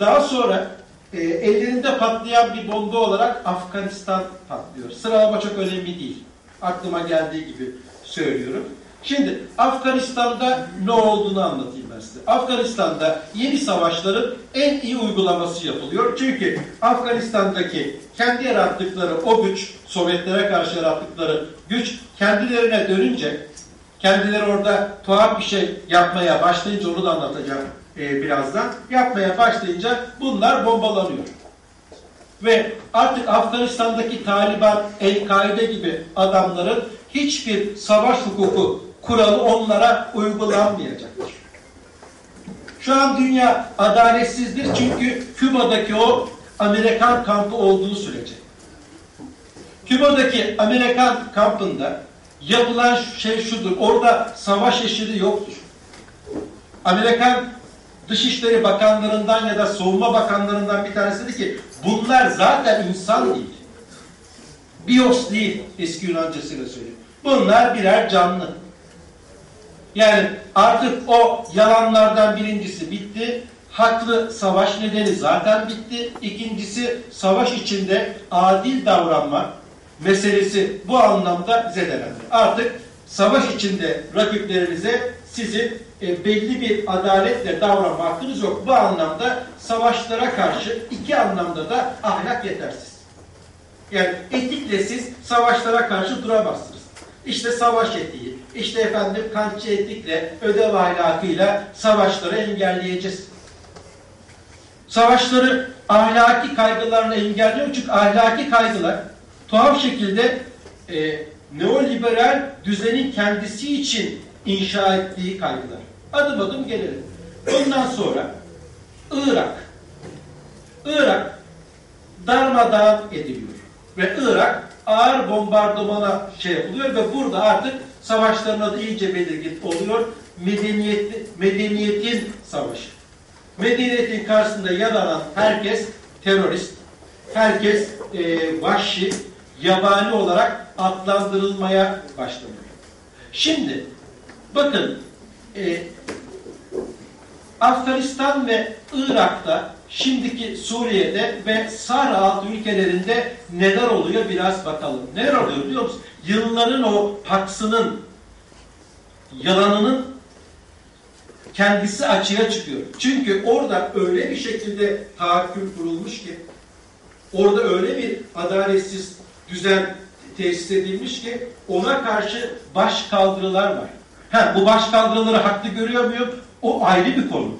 Daha sonra e, ellerinde patlayan bir bomba olarak Afganistan patlıyor. Sıralama çok önemli değil. Aklıma geldiği gibi söylüyorum. Şimdi Afganistan'da ne olduğunu anlatayım ben size. Afganistan'da yeni savaşların en iyi uygulaması yapılıyor. Çünkü Afganistan'daki kendi yarattıkları o güç, Sovyetlere karşı yarattıkları güç kendilerine dönünce, kendileri orada tuhaf bir şey yapmaya başlayınca onu da anlatacağım e, birazdan. Yapmaya başlayınca bunlar bombalanıyor. Ve artık Afganistan'daki Taliban, El-Kaide gibi adamların hiçbir savaş hukuku kuralı onlara uygulanmayacaktır. Şu an dünya adaletsizdir çünkü Küba'daki o Amerikan kampı olduğu sürece. Küba'daki Amerikan kampında yapılan şey şudur. Orada savaş eşidi yoktur. Amerikan Dışişleri Bakanlarından ya da Savunma Bakanlarından bir tanesi dedi ki bunlar zaten insan değil. Bios değil eski Yunancasıyla söylüyor. Bunlar birer canlı. Yani artık o yalanlardan birincisi bitti. Haklı savaş nedeni zaten bitti. İkincisi savaş içinde adil davranma meselesi bu anlamda zedelendi. Artık savaş içinde rakiplerinize sizin e, belli bir adaletle davranma hakkınız yok. Bu anlamda savaşlara karşı iki anlamda da ahlak yetersiz. Yani etikle siz savaşlara karşı duramazsınız. İşte savaş etiği, işte efendim kantçı etikle, ödev ahlakıyla savaşları engelleyeceğiz. Savaşları ahlaki kaygılarla engelliyor çünkü ahlaki kaygılar tuhaf şekilde e, neoliberal düzenin kendisi için inşa ettiği kaygılar. Adım adım gelelim. Bundan sonra Irak. Irak darmadağın ediliyor. Ve Irak ağır bombardımana şey yapılıyor ve burada artık savaşların adı iyice belirgin oluyor. Medeniyet, medeniyetin savaşı. Medeniyetin karşısında yer alan herkes terörist, herkes e, vahşi, yabani olarak adlandırılmaya başlanıyor. Şimdi bakın e, Afganistan ve Irak'ta, şimdiki Suriye'de ve Sahra altı ülkelerinde neler oluyor biraz bakalım. Neler oluyor biliyor musun? Yılların o paksının, yalanının kendisi açığa çıkıyor. Çünkü orada öyle bir şekilde tahakküm kurulmuş ki, orada öyle bir adaletsiz düzen tesis edilmiş ki ona karşı baş kaldırılar var. Ha, bu baş kaldırıları haklı görüyor muyum? O ayrı bir konu.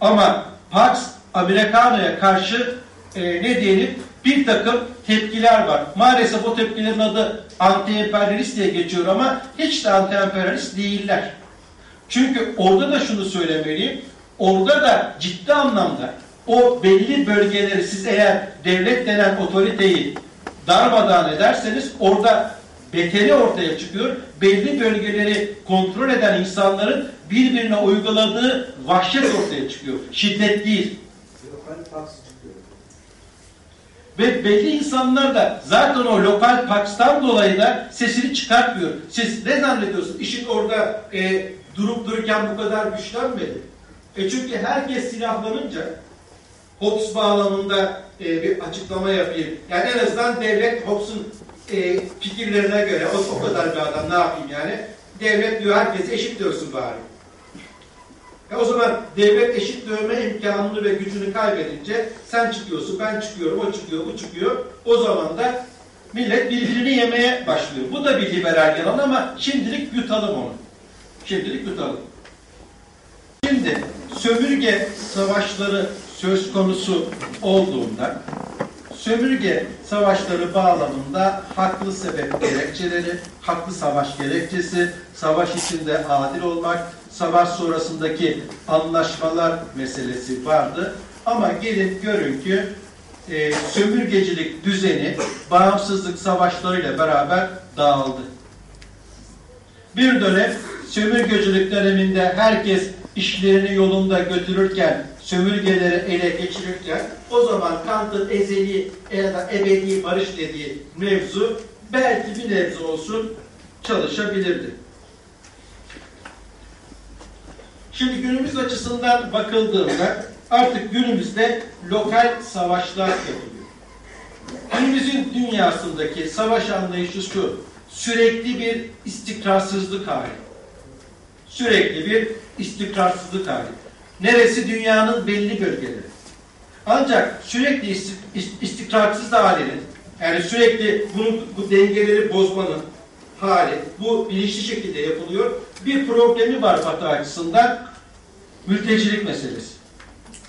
Ama Pax Amerikana'ya karşı e, ne diyelim bir takım tepkiler var. Maalesef o tepkilerin adı anti-emperyalist diye geçiyor ama hiç de anti-emperyalist değiller. Çünkü orada da şunu söylemeliyim. Orada da ciddi anlamda o belli bölgeleri siz eğer devlet denen otoriteyi darmadağın ederseniz orada beteri ortaya çıkıyor. Belli bölgeleri kontrol eden insanların birbirine uyguladığı vahşet ortaya çıkıyor. Şiddet değil. Lokal taksi çıkıyor. Ve belli insanlar da zaten o lokal pakstan dolayı da sesini çıkartmıyor. Siz ne zannediyorsunuz? İşin orada e, durup dururken bu kadar güçlenmedi. E çünkü herkes silahlanınca Hobbes bağlamında e, bir açıklama yapayım. Yani en azından devlet Hobbes'un e, fikirlerine göre o, o kadar bir adam ne yapayım yani? Devlet diyor herkes eşit dövsün bari. E o zaman devlet eşit dövme imkanını ve gücünü kaybedince sen çıkıyorsun, ben çıkıyorum, o çıkıyor, bu çıkıyor. O zaman da millet birbirini yemeye başlıyor. Bu da bir liberal yalan ama şimdilik yutalım onu. Şimdilik yutalım. Şimdi sömürge savaşları söz konusu olduğunda sömürge savaşları bağlamında haklı sebep gerekçeleri, haklı savaş gerekçesi, savaş içinde adil olmak, savaş sonrasındaki anlaşmalar meselesi vardı. Ama gelin görün ki e, sömürgecilik düzeni bağımsızlık savaşlarıyla beraber dağıldı. Bir dönem sömürgecilik döneminde herkes işlerini yolunda götürürken, sömürgeleri ele geçirirken o zaman Kant'ın ezeli ya da ebedi barış dediği mevzu belki bir nebze olsun çalışabilirdi. Şimdi günümüz açısından bakıldığında artık günümüzde lokal savaşlar yapılıyor. Günümüzün dünyasındaki savaş anlayışı şu, sürekli bir istikrarsızlık hali. Sürekli bir istikrarsızlık hali. Neresi dünyanın belli bölgeleri. Ancak sürekli isti- ist- istikrarsız halinin, yani sürekli bunun, bu dengeleri bozmanın hali, bu bilinçli şekilde yapılıyor. Bir problemi var Batı açısından, mültecilik meselesi.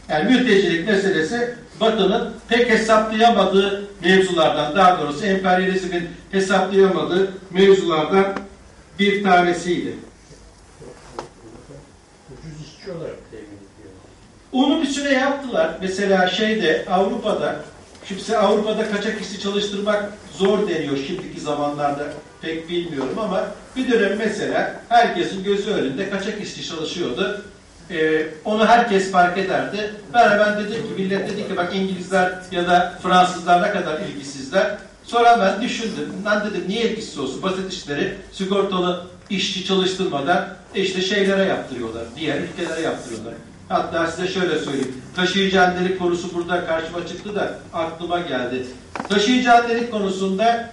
Yani mültecilik meselesi Batı'nın pek hesaplayamadığı mevzulardan, daha doğrusu emperyalizmin hesaplayamadığı mevzulardan bir tanesiydi. Ucuz işçi olarak temin ediyor. Onu bir süre yaptılar. Mesela şeyde Avrupa'da, şimdi Avrupa'da kaçak işçi çalıştırmak zor deniyor şimdiki zamanlarda pek bilmiyorum ama bir dönem mesela herkesin gözü önünde kaçak işçi çalışıyordu. Ee, onu herkes fark ederdi. Ben hemen dedim ki millet dedi ki bak İngilizler ya da Fransızlar ne kadar ilgisizler. Sonra ben düşündüm. Ben dedim niye ilgisiz olsun? Basit işleri sigortalı işçi çalıştırmadan işte şeylere yaptırıyorlar. Diğer ülkelere yaptırıyorlar. Hatta size şöyle söyleyeyim. Taşıyıcı annelik konusu burada karşıma çıktı da aklıma geldi. Taşıyıcı annelik konusunda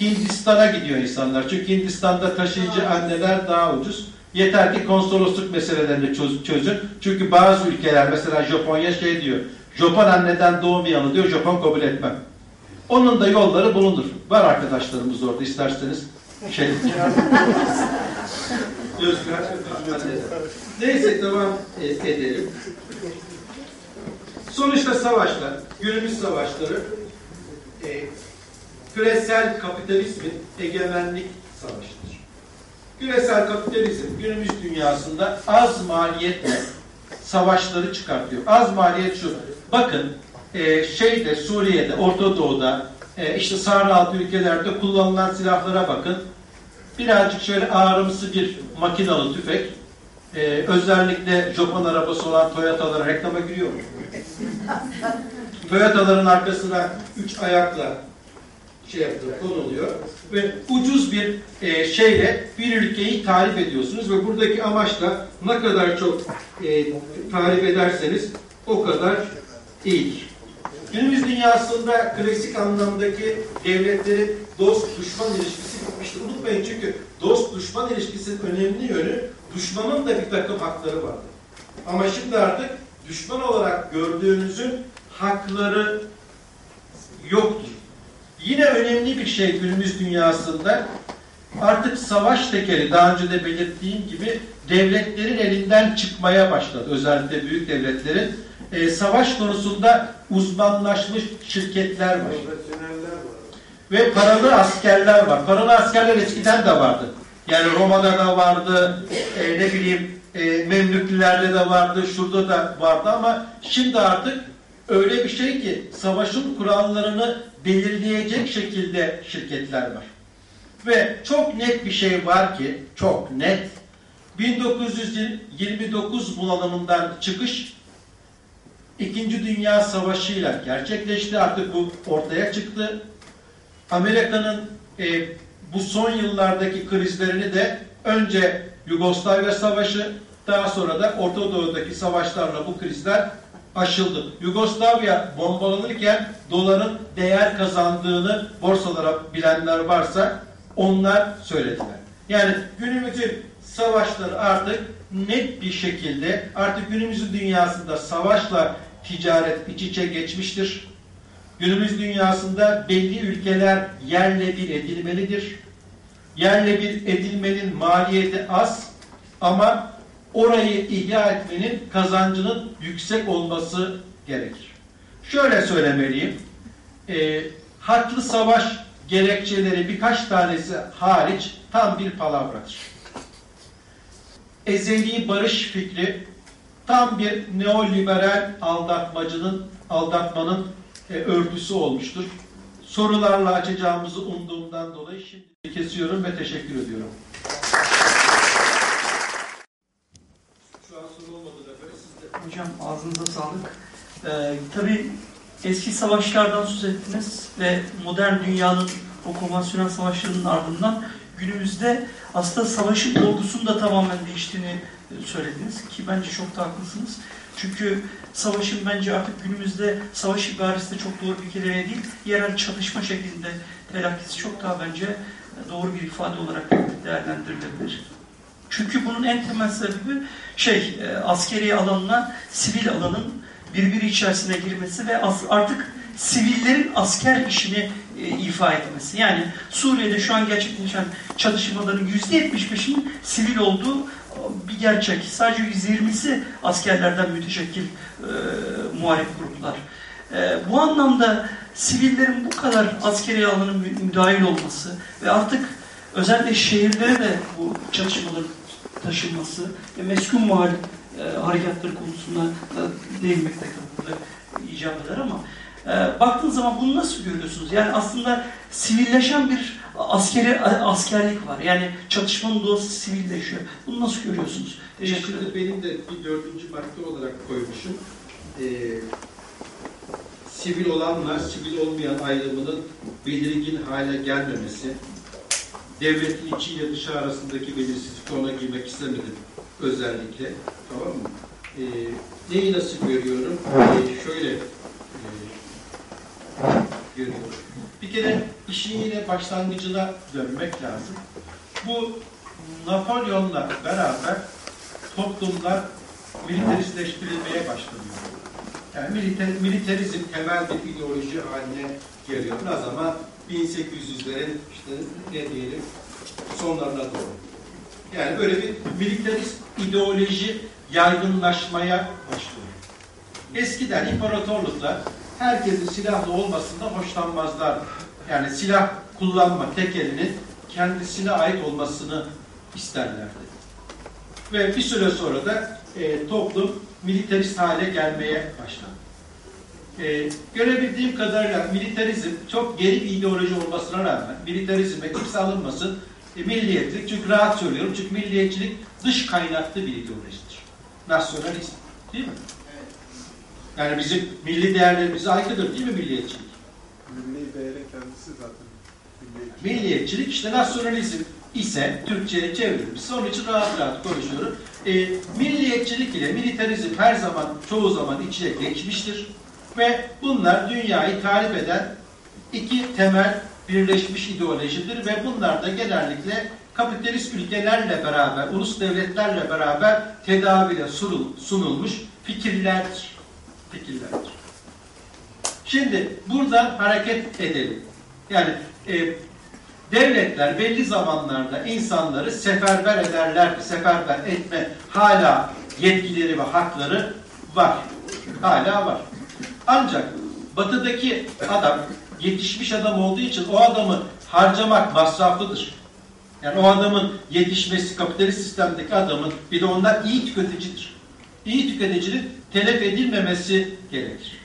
Hindistan'a gidiyor insanlar. Çünkü Hindistan'da taşıyıcı anneler daha ucuz. Yeter ki konsolosluk meselelerini çöz- çözün. Çünkü bazı ülkeler mesela Japonya şey diyor. Japon anneden doğmayanı diyor Japon kabul etmem. Onun da yolları bulunur. Var arkadaşlarımız orada isterseniz şey. Özgür. Neyse devam edelim. Sonuçta savaşlar, günümüz savaşları e, küresel kapitalizmin egemenlik savaşıdır. Küresel kapitalizm günümüz dünyasında az maliyetle savaşları çıkartıyor. Az maliyet şu. Bakın e, şeyde Suriye'de, Orta Doğu'da, e, işte Sahra altı ülkelerde kullanılan silahlara bakın. Birazcık şöyle ağrımsı bir makinalı tüfek. E, özellikle Japon arabası olan Toyota'lara reklama giriyor mu? Toyota'ların arkasına üç ayakla şey yapıyor, konuluyor ve ucuz bir e, şeyle bir ülkeyi tarif ediyorsunuz ve buradaki amaç da ne kadar çok e, tarif ederseniz o kadar iyidir. Günümüz dünyasında klasik anlamdaki devletlerin dost düşman ilişkisi bitmiştir. Unutmayın çünkü dost düşman ilişkisinin önemli yönü düşmanın da bir takım hakları vardır. Ama şimdi artık düşman olarak gördüğünüzün hakları yoktur. Yine önemli bir şey günümüz dünyasında artık savaş tekeri daha önce de belirttiğim gibi devletlerin elinden çıkmaya başladı. Özellikle büyük devletlerin. Ee, savaş konusunda uzmanlaşmış şirketler var. Profesyoneller var. Ve paralı askerler var. Paralı askerler eskiden de vardı. Yani Roma'da da vardı, e, ne bileyim e, Memlüklülerde de vardı, şurada da vardı ama şimdi artık öyle bir şey ki savaşın kurallarını belirleyecek şekilde şirketler var. Ve çok net bir şey var ki, çok net, 1929 bunalımından çıkış İkinci Dünya Savaşı ile gerçekleşti. Artık bu ortaya çıktı. Amerika'nın e, bu son yıllardaki krizlerini de önce Yugoslavya Savaşı, daha sonra da Orta Doğu'daki savaşlarla bu krizler aşıldı. Yugoslavya bombalanırken doların değer kazandığını borsalara bilenler varsa onlar söylediler. Yani günümüzün savaşları artık net bir şekilde artık günümüzün dünyasında savaşla ticaret iç içe geçmiştir. Günümüz dünyasında belli ülkeler yerle bir edilmelidir. Yerle bir edilmenin maliyeti az ama orayı ihya etmenin kazancının yüksek olması gerekir. Şöyle söylemeliyim. E, haklı savaş gerekçeleri birkaç tanesi hariç tam bir palavradır. Ezeli barış fikri tam bir neoliberal aldatmacının aldatmanın e, örtüsü olmuştur. Sorularla açacağımızı umduğumdan dolayı şimdi kesiyorum ve teşekkür ediyorum. Şu an soru olmadığına göre siz de Hocam ağzınıza sağlık. Ee, tabii eski savaşlardan söz ettiniz ve modern dünyanın o konvansiyonel savaşlarının ardından günümüzde aslında savaşın olgusunun da tamamen değiştiğini e, söylediniz ki bence çok da haklısınız. Çünkü savaşın bence artık günümüzde savaş ibaresi de çok doğru bir kelime değil, yerel çatışma şeklinde telakkisi çok daha bence doğru bir ifade olarak değerlendirilebilir. Çünkü bunun en temel sebebi şey e, askeri alanla sivil alanın birbiri içerisine girmesi ve artık sivillerin asker işini e, ifa etmesi. Yani Suriye'de şu an gerçekleşen çatışmaların %75'inin sivil olduğu bir gerçek. Sadece %20'si askerlerden müteşekkil e, muhalif gruplar. E, bu anlamda sivillerin bu kadar askeri alanın mü- müdahil olması ve artık özellikle şehirlere de bu çatışmaların taşınması ve meskun muhalif e, harekatları konusuna da değinmek de burada icap ama e, baktığınız zaman bunu nasıl görüyorsunuz? Yani aslında sivilleşen bir askeri askerlik var. Yani çatışmanın doğası sivilleşiyor. Bunu nasıl görüyorsunuz? Teşekkür ederim. Benim de bir dördüncü madde olarak koymuşum. Ee, sivil olanla sivil olmayan ayrımının belirgin hale gelmemesi, devletin içiyle dışı arasındaki belirsizlik ona girmek istemedim özellikle. Tamam mı? Ee, neyi nasıl görüyorum? Ee, şöyle görüyorum. Bir kere işin yine başlangıcına dönmek lazım. Bu Napolyon'la beraber toplumlar militarizleştirilmeye başlanıyor. Yani militer, militarizm temel bir ideoloji haline geliyor. Ne zaman? 1800'lerin işte ne diyelim sonlarına doğru. Yani böyle bir militarist ideoloji yaygınlaşmaya başlıyor. Eskiden imparatorluklar herkesin silahlı olmasından hoşlanmazlar. Yani silah kullanma tek elinin kendisine ait olmasını isterlerdi. Ve bir süre sonra da e, toplum militarist hale gelmeye başladı. E, görebildiğim kadarıyla militarizm çok geri bir ideoloji olmasına rağmen militarizme kimse alınmasın e, milliyetçilik çünkü rahat söylüyorum çünkü milliyetçilik dış kaynaklı bir ideolojidir. Nasyonalizm değil mi? Yani bizim milli değerlerimize aykırıdır değil mi milliyetçilik? Milli değerin kendisi zaten. milliyetçi. Milliyetçilik işte nasyonalizm ise Türkçe'ye çevrilmiş. Onun için rahat rahat konuşuyorum. E, milliyetçilik ile militarizm her zaman çoğu zaman içine geçmiştir. Ve bunlar dünyayı tarif eden iki temel birleşmiş ideolojidir ve bunlar da genellikle kapitalist ülkelerle beraber, ulus devletlerle beraber tedavile sunul- sunulmuş fikirlerdir. Fikirlerdir. Şimdi buradan hareket edelim. Yani e, devletler belli zamanlarda insanları seferber ederler, seferber etme hala yetkileri ve hakları var. Hala var. Ancak batıdaki adam yetişmiş adam olduğu için o adamı harcamak masraflıdır. Yani o adamın yetişmesi, kapitalist sistemdeki adamın bir de onlar iyi tüketicidir. İyi tüketicinin telef edilmemesi gerekir.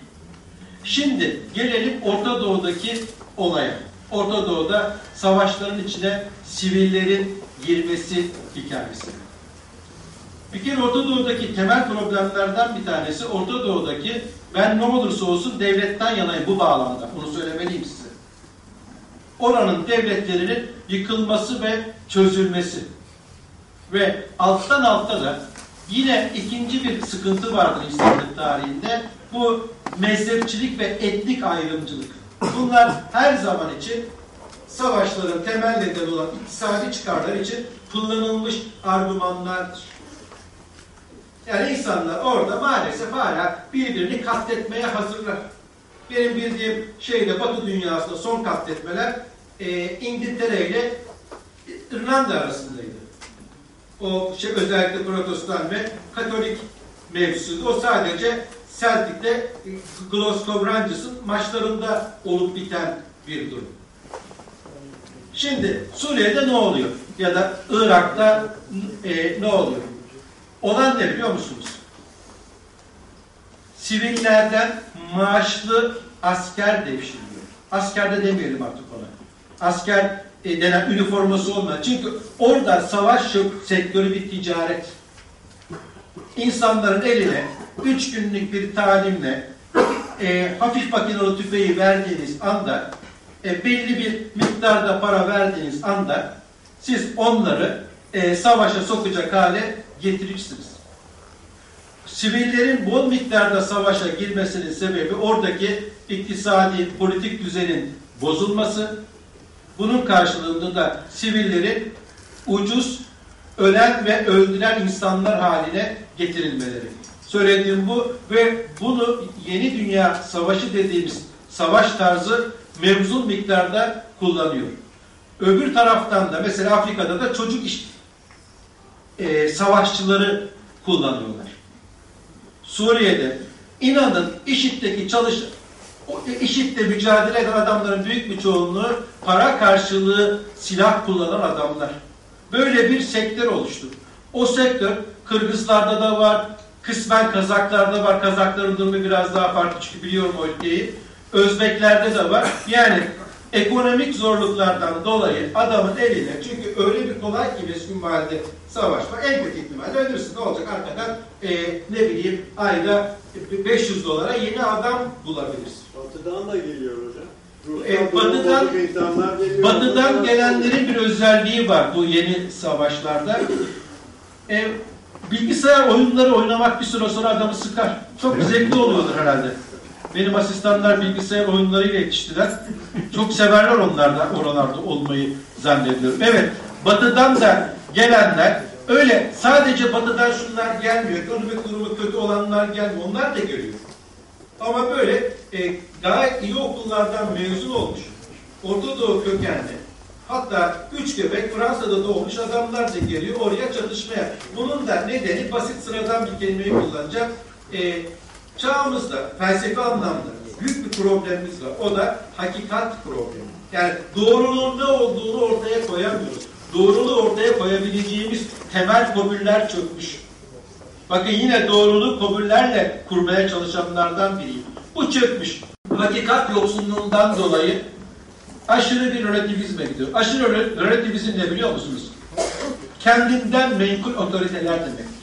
Şimdi gelelim Orta Doğu'daki olaya. Orta Doğu'da savaşların içine sivillerin girmesi hikayesi. Bir kere Orta Doğu'daki temel problemlerden bir tanesi Orta Doğu'daki ben ne olursa olsun devletten yanayım bu bağlamda. Bunu söylemeliyim size. Oranın devletlerinin yıkılması ve çözülmesi. Ve alttan altta da yine ikinci bir sıkıntı vardır insanlık tarihinde. Bu mezhepçilik ve etnik ayrımcılık. Bunlar her zaman için savaşların temel nedeni olan iktisadi çıkarlar için kullanılmış argümanlardır. Yani insanlar orada maalesef hala birbirini katletmeye hazırlar. Benim bildiğim şeyde Batı dünyasında son katletmeler e, İngiltere ile İrlanda arasındaydı. O şey özellikle Protestan ve Katolik mevzusuydu. O sadece Celtic'te Glasgow Rangers'ın maçlarında olup biten bir durum. Şimdi Suriye'de ne oluyor? Ya da Irak'ta e, ne oluyor? Olan ne biliyor musunuz? Sivillerden maaşlı asker devşiriliyor. Asker de demeyelim artık ona. Asker e, denen üniforması olmayan. Çünkü orada savaş sektörü bir ticaret. İnsanların eline üç günlük bir talimle e, hafif makinalı tüfeği verdiğiniz anda e, belli bir miktarda para verdiğiniz anda siz onları e, savaşa sokacak hale getirirsiniz. Sivillerin bol miktarda savaşa girmesinin sebebi oradaki iktisadi, politik düzenin bozulması. Bunun karşılığında da sivilleri ucuz, ölen ve öldüren insanlar haline getirilmeleri. Söylediğim bu ve bunu yeni dünya savaşı dediğimiz savaş tarzı mevzul miktarda kullanıyor. Öbür taraftan da mesela Afrika'da da çocuk iş, e, savaşçıları kullanıyorlar. Suriye'de inanın IŞİD'deki çalış IŞİD'le mücadele eden adamların büyük bir çoğunluğu para karşılığı silah kullanan adamlar. Böyle bir sektör oluştu. O sektör Kırgızlarda da var, kısmen Kazaklarda var. Kazakların durumu biraz daha farklı çünkü biliyorum o ülkeyi. Özbeklerde de var. Yani ekonomik zorluklardan dolayı adamın eline çünkü öyle bir kolay ki meskun halde savaşma en kötü ihtimalle ölürsün. Ne olacak arkadan e, ne bileyim ayda 500 dolara yeni adam bulabilirsin. Batı'dan da geliyor hocam. E, batıdan-. Batıdan gelenlerin bir özelliği var bu yeni savaşlarda. E, bilgisayar oyunları oynamak bir süre sonra adamı sıkar. Çok zevkli oluyordur herhalde. Benim asistanlar bilgisayar oyunlarıyla yetiştiler. Çok severler onlarda oralarda olmayı zannediyorum. Evet, batıdan da gelenler öyle sadece batıdan şunlar gelmiyor. Ekonomik durumu kötü olanlar gelmiyor. Onlar da geliyor. Ama böyle e, gayet iyi okullardan mezun olmuş, Orta Doğu kökenli, hatta üç göbek Fransa'da doğmuş adamlar da geliyor oraya çalışmaya. Bunun da nedeni basit sıradan bir kelimeyi kullanacak. E, çağımızda felsefi anlamda büyük bir problemimiz var. O da hakikat problemi. Yani doğruluğun ne olduğunu ortaya koyamıyoruz. Doğruluğu ortaya koyabileceğimiz temel kabüller çökmüş. Bakın yine doğruluğu kabullerle kurmaya çalışanlardan biriyim. Bu çökmüş. Hakikat yoksunluğundan dolayı aşırı bir relativizme gidiyor. Aşırı re- relativizm ne biliyor musunuz? Kendinden menkul otoriteler demek.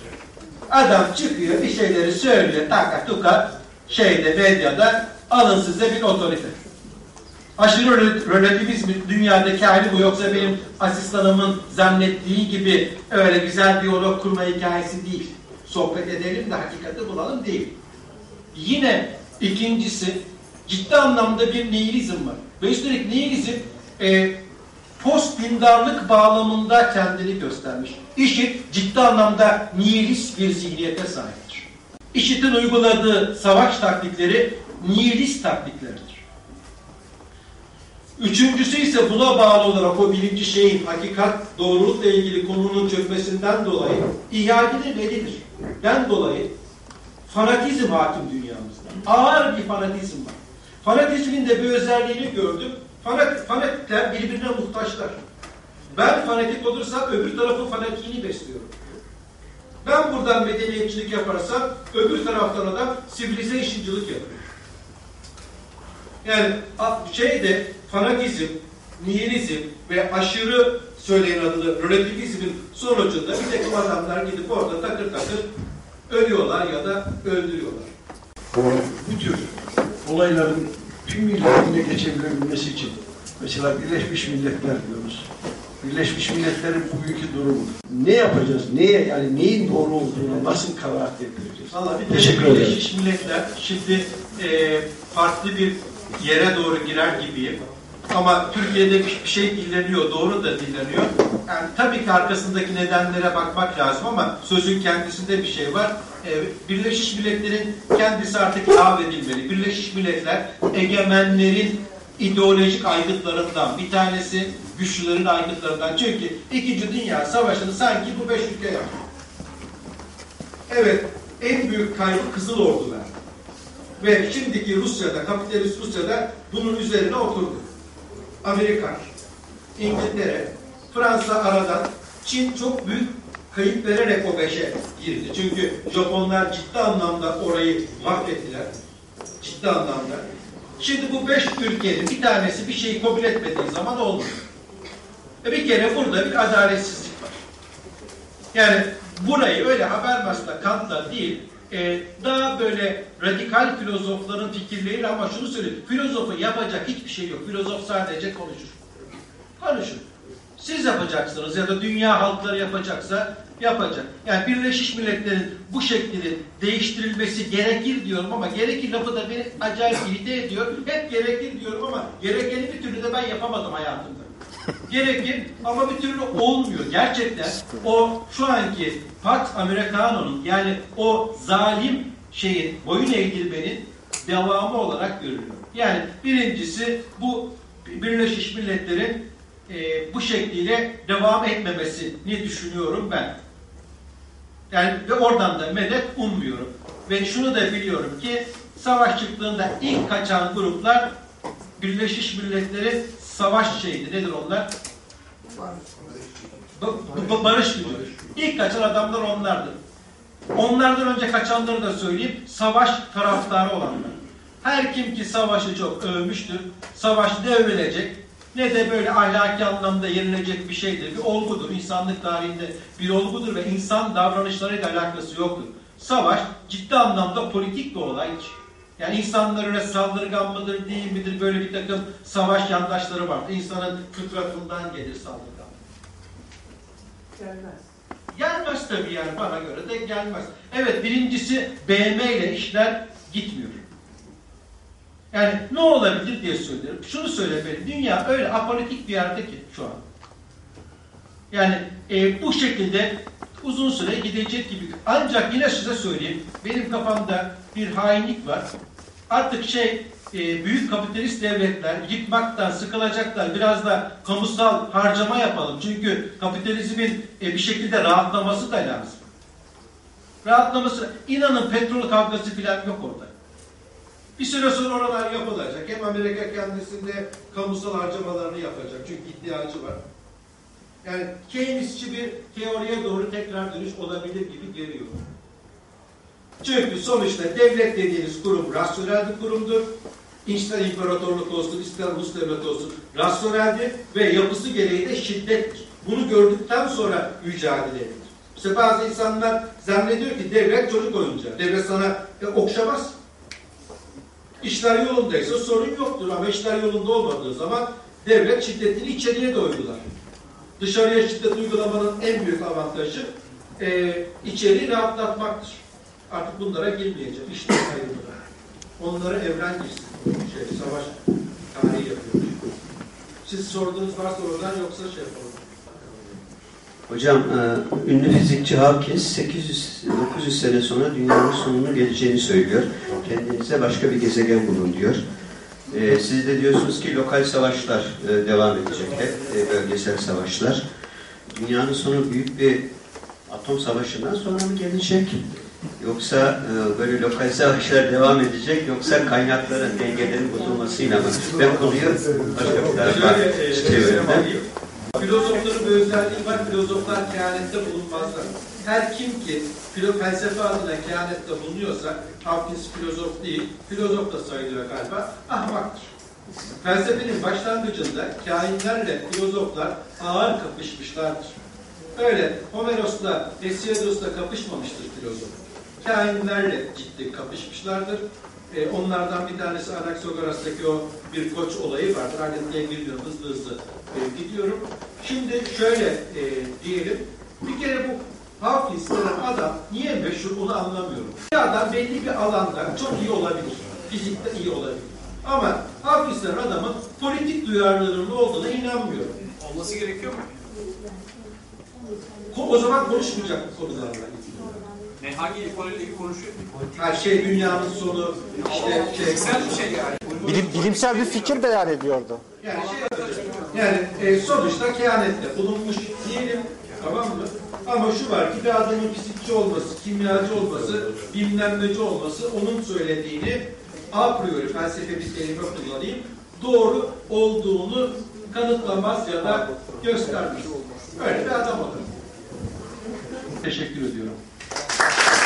Adam çıkıyor bir şeyleri söylüyor taka tuka şeyde medyada alın size bir otorite. Aşırı rel- relativizmin dünyadaki hali bu yoksa benim asistanımın zannettiği gibi öyle güzel diyalog kurma hikayesi değil. Sohbet edelim de hakikati bulalım değil. Yine ikincisi ciddi anlamda bir nihilizm var. Ve üstelik nihilizm e, post dindarlık bağlamında kendini göstermiş. IŞİD ciddi anlamda nihilist bir zihniyete sahiptir. IŞİD'in uyguladığı savaş taktikleri nihilist taktiklerdir. Üçüncüsü ise buna bağlı olarak o birinci şeyin hakikat, doğrulukla ilgili konunun çökmesinden dolayı iade edilir. Den dolayı fanatizm hakim dünyamızda. Ağır bir fanatizm var. Fanatizmin de bir özelliğini gördüm. Fanat, fanatikler birbirine muhtaçlar. Ben fanatik olursam öbür tarafın fanatiğini besliyorum. Ben buradan medeniyetçilik yaparsam öbür taraftan adam civilization'cılık yapıyor. Yani şeyde fanatizm, nihilizm ve aşırı söyleyen adını relativizmin sonucunda bir takım adamlar gidip orada takır takır ölüyorlar ya da öldürüyorlar. bu tür olayların tüm milletine geçebilmesi için mesela Birleşmiş Milletler diyoruz. Birleşmiş Milletler'in bugünkü durumu. Ne yapacağız? Neye yani neyin doğru olduğunu nasıl karar getireceğiz? Valla bir Teşekkür ederim. Birleşmiş Milletler şimdi e, farklı bir yere doğru girer gibiyim. Ama Türkiye'de bir şey dilleniyor, doğru da dilleniyor. Yani tabii ki arkasındaki nedenlere bakmak lazım ama sözün kendisinde bir şey var. E, Birleşmiş Milletler'in kendisi artık ilave edilmeli. Birleşmiş Milletler egemenlerin ideolojik aygıtlarından bir tanesi güçlülerin aygıtlarından. Çünkü İkinci Dünya Savaşı'nı sanki bu beş ülke yaptı. Evet, en büyük kaybı Kızıl Ordular. Ve şimdiki Rusya'da, kapitalist Rusya'da bunun üzerine oturdu. Amerika, İngiltere, Fransa aradan, Çin çok büyük kayıp vererek o beşe girdi. Çünkü Japonlar ciddi anlamda orayı mahvettiler. Ciddi anlamda. Şimdi bu beş ülkenin bir tanesi bir şeyi kabul etmediği zaman olmuyor. E bir kere burada bir adaletsizlik var. Yani burayı öyle Habermas'la, Kant'la değil, e, daha böyle radikal filozofların fikirleriyle ama şunu söyleyeyim, filozofu yapacak hiçbir şey yok. Filozof sadece konuşur. Konuşur. Siz yapacaksınız ya da dünya halkları yapacaksa yapacak. Yani Birleşmiş Milletler'in bu şeklini değiştirilmesi gerekir diyorum ama gerekir lafı da beni acayip irite ediyor. Hep gerekir diyorum ama gerekeni bir türlü de ben yapamadım hayatımda. Gerekir ama bir türlü olmuyor. Gerçekten o şu anki Pax Americano'nun yani o zalim şeyin, boyun eğdirmenin devamı olarak görülüyor. Yani birincisi bu Birleşmiş Milletler'in e, bu şekliyle devam etmemesini düşünüyorum ben. Yani ve oradan da medet ummuyorum. Ve şunu da biliyorum ki savaş çıktığında ilk kaçan gruplar Birleşmiş Milletler'in savaş şeydi. Nedir onlar? Ba- ba- barış gücü. İlk kaçan adamlar onlardı. Onlardan önce kaçanları da söyleyeyim. Savaş taraftarı olanlar. Her kim ki savaşı çok övmüştür, savaş ne övülecek ne de böyle ahlaki anlamda yenilecek bir şeydir. Bir olgudur. İnsanlık tarihinde bir olgudur ve insan davranışlarıyla alakası yoktur. Savaş ciddi anlamda politik bir olaydır. Yani insanlar öyle saldırgan mıdır, değil midir böyle bir takım savaş yandaşları var. İnsanın fıtratından gelir saldırgan. Gelmez. Gelmez tabii yani bana göre de gelmez. Evet birincisi BM ile işler gitmiyor. Yani ne olabilir diye söylüyorum. Şunu söylemeliyim. Dünya öyle apolitik bir yerde ki şu an. Yani e, bu şekilde uzun süre gidecek gibi. Ancak yine size söyleyeyim. Benim kafamda bir hainlik var. Artık şey e, büyük kapitalist devletler yıkmaktan sıkılacaklar. Biraz da kamusal harcama yapalım. Çünkü kapitalizmin e, bir şekilde rahatlaması da lazım. Rahatlaması, inanın petrol kavgası falan yok orada. Bir süre sonra oralar yapılacak. Hem Amerika kendisinde kamusal harcamalarını yapacak. Çünkü ihtiyacı var. Yani Keynesçi bir teoriye doğru tekrar dönüş olabilir gibi geliyor. Çünkü sonuçta devlet dediğiniz kurum rasyonel bir kurumdur. İster imparatorluk olsun, ister Rus devleti olsun rasyoneldir ve yapısı gereği de şiddettir. Bunu gördükten sonra mücadele edilir. İşte bazı insanlar zannediyor ki devlet çocuk oyuncağı. Devlet sana e, okşamaz. İşler yolundaysa sorun yoktur ama işler yolunda olmadığı zaman devlet şiddetini içeriye de uygular. Dışarıya şiddet uygulamanın en büyük avantajı e, içeriği rahatlatmaktır. Artık bunlara girmeyeceğim. İşte ayrımına. Onları evren girsin. Şey, savaş tarihi yapıyor. Siz sorduğunuz varsa oradan yoksa şey yapalım. Hocam, e, ünlü fizikçi Hawkins 800-900 sene sonra dünyanın sonunun geleceğini söylüyor. Kendinize başka bir gezegen bulun diyor. E, siz de diyorsunuz ki lokal savaşlar e, devam edecek hep, bölgesel savaşlar. Dünyanın sonu büyük bir atom savaşından sonra mı gelecek? Yoksa böyle lokal savaşlar devam edecek, yoksa kaynakların, dengelerin bozulmasıyla mı? Ben konuyu başka bir tarafa çevirdim. Filozofların bir özelliği var. Filozoflar kehanette bulunmazlar. Her kim ki filo felsefe adına kehanette bulunuyorsa, Hawkins filozof değil, filozof da sayılıyor galiba, ahmaktır. Felsefenin başlangıcında kahinlerle filozoflar ağır kapışmışlardır. Öyle Homeros'la Hesiodos'la kapışmamıştır filozof. Kahinlerle ciddi kapışmışlardır. Ee, onlardan bir tanesi Anaxagoras'taki o bir koç olayı vardır. Ayrıntıya girmiyorum, hızlı hızlı e, gidiyorum. Şimdi şöyle e, diyelim, bir kere bu Hawkins denen adam niye meşhur onu anlamıyorum. Bir adam belli bir alanda çok iyi olabilir. Fizikte iyi olabilir. Ama Hawkins denen adamın politik duyarlılığının olduğuna inanmıyorum. Olması gerekiyor mu? O zaman konuşmayacak bu konularla. Ne hangi konuyla ilgili konuşuyor? Her şey dünyanın sonu, işte şey, Fiziksel bir şey yani. Bilim, bilimsel bir fikir beyan ediyordu. Yani şey yani e, sonuçta kehanette bulunmuş diyelim tamam mı? Ama şu var ki bir adamın fizikçi olması, kimyacı olması, bilmem neci olması onun söylediğini a priori felsefe bir kelime kullanayım doğru olduğunu kanıtlamaz ya da göstermez. Öyle bir adam olur. Teşekkür ediyorum. Thank you.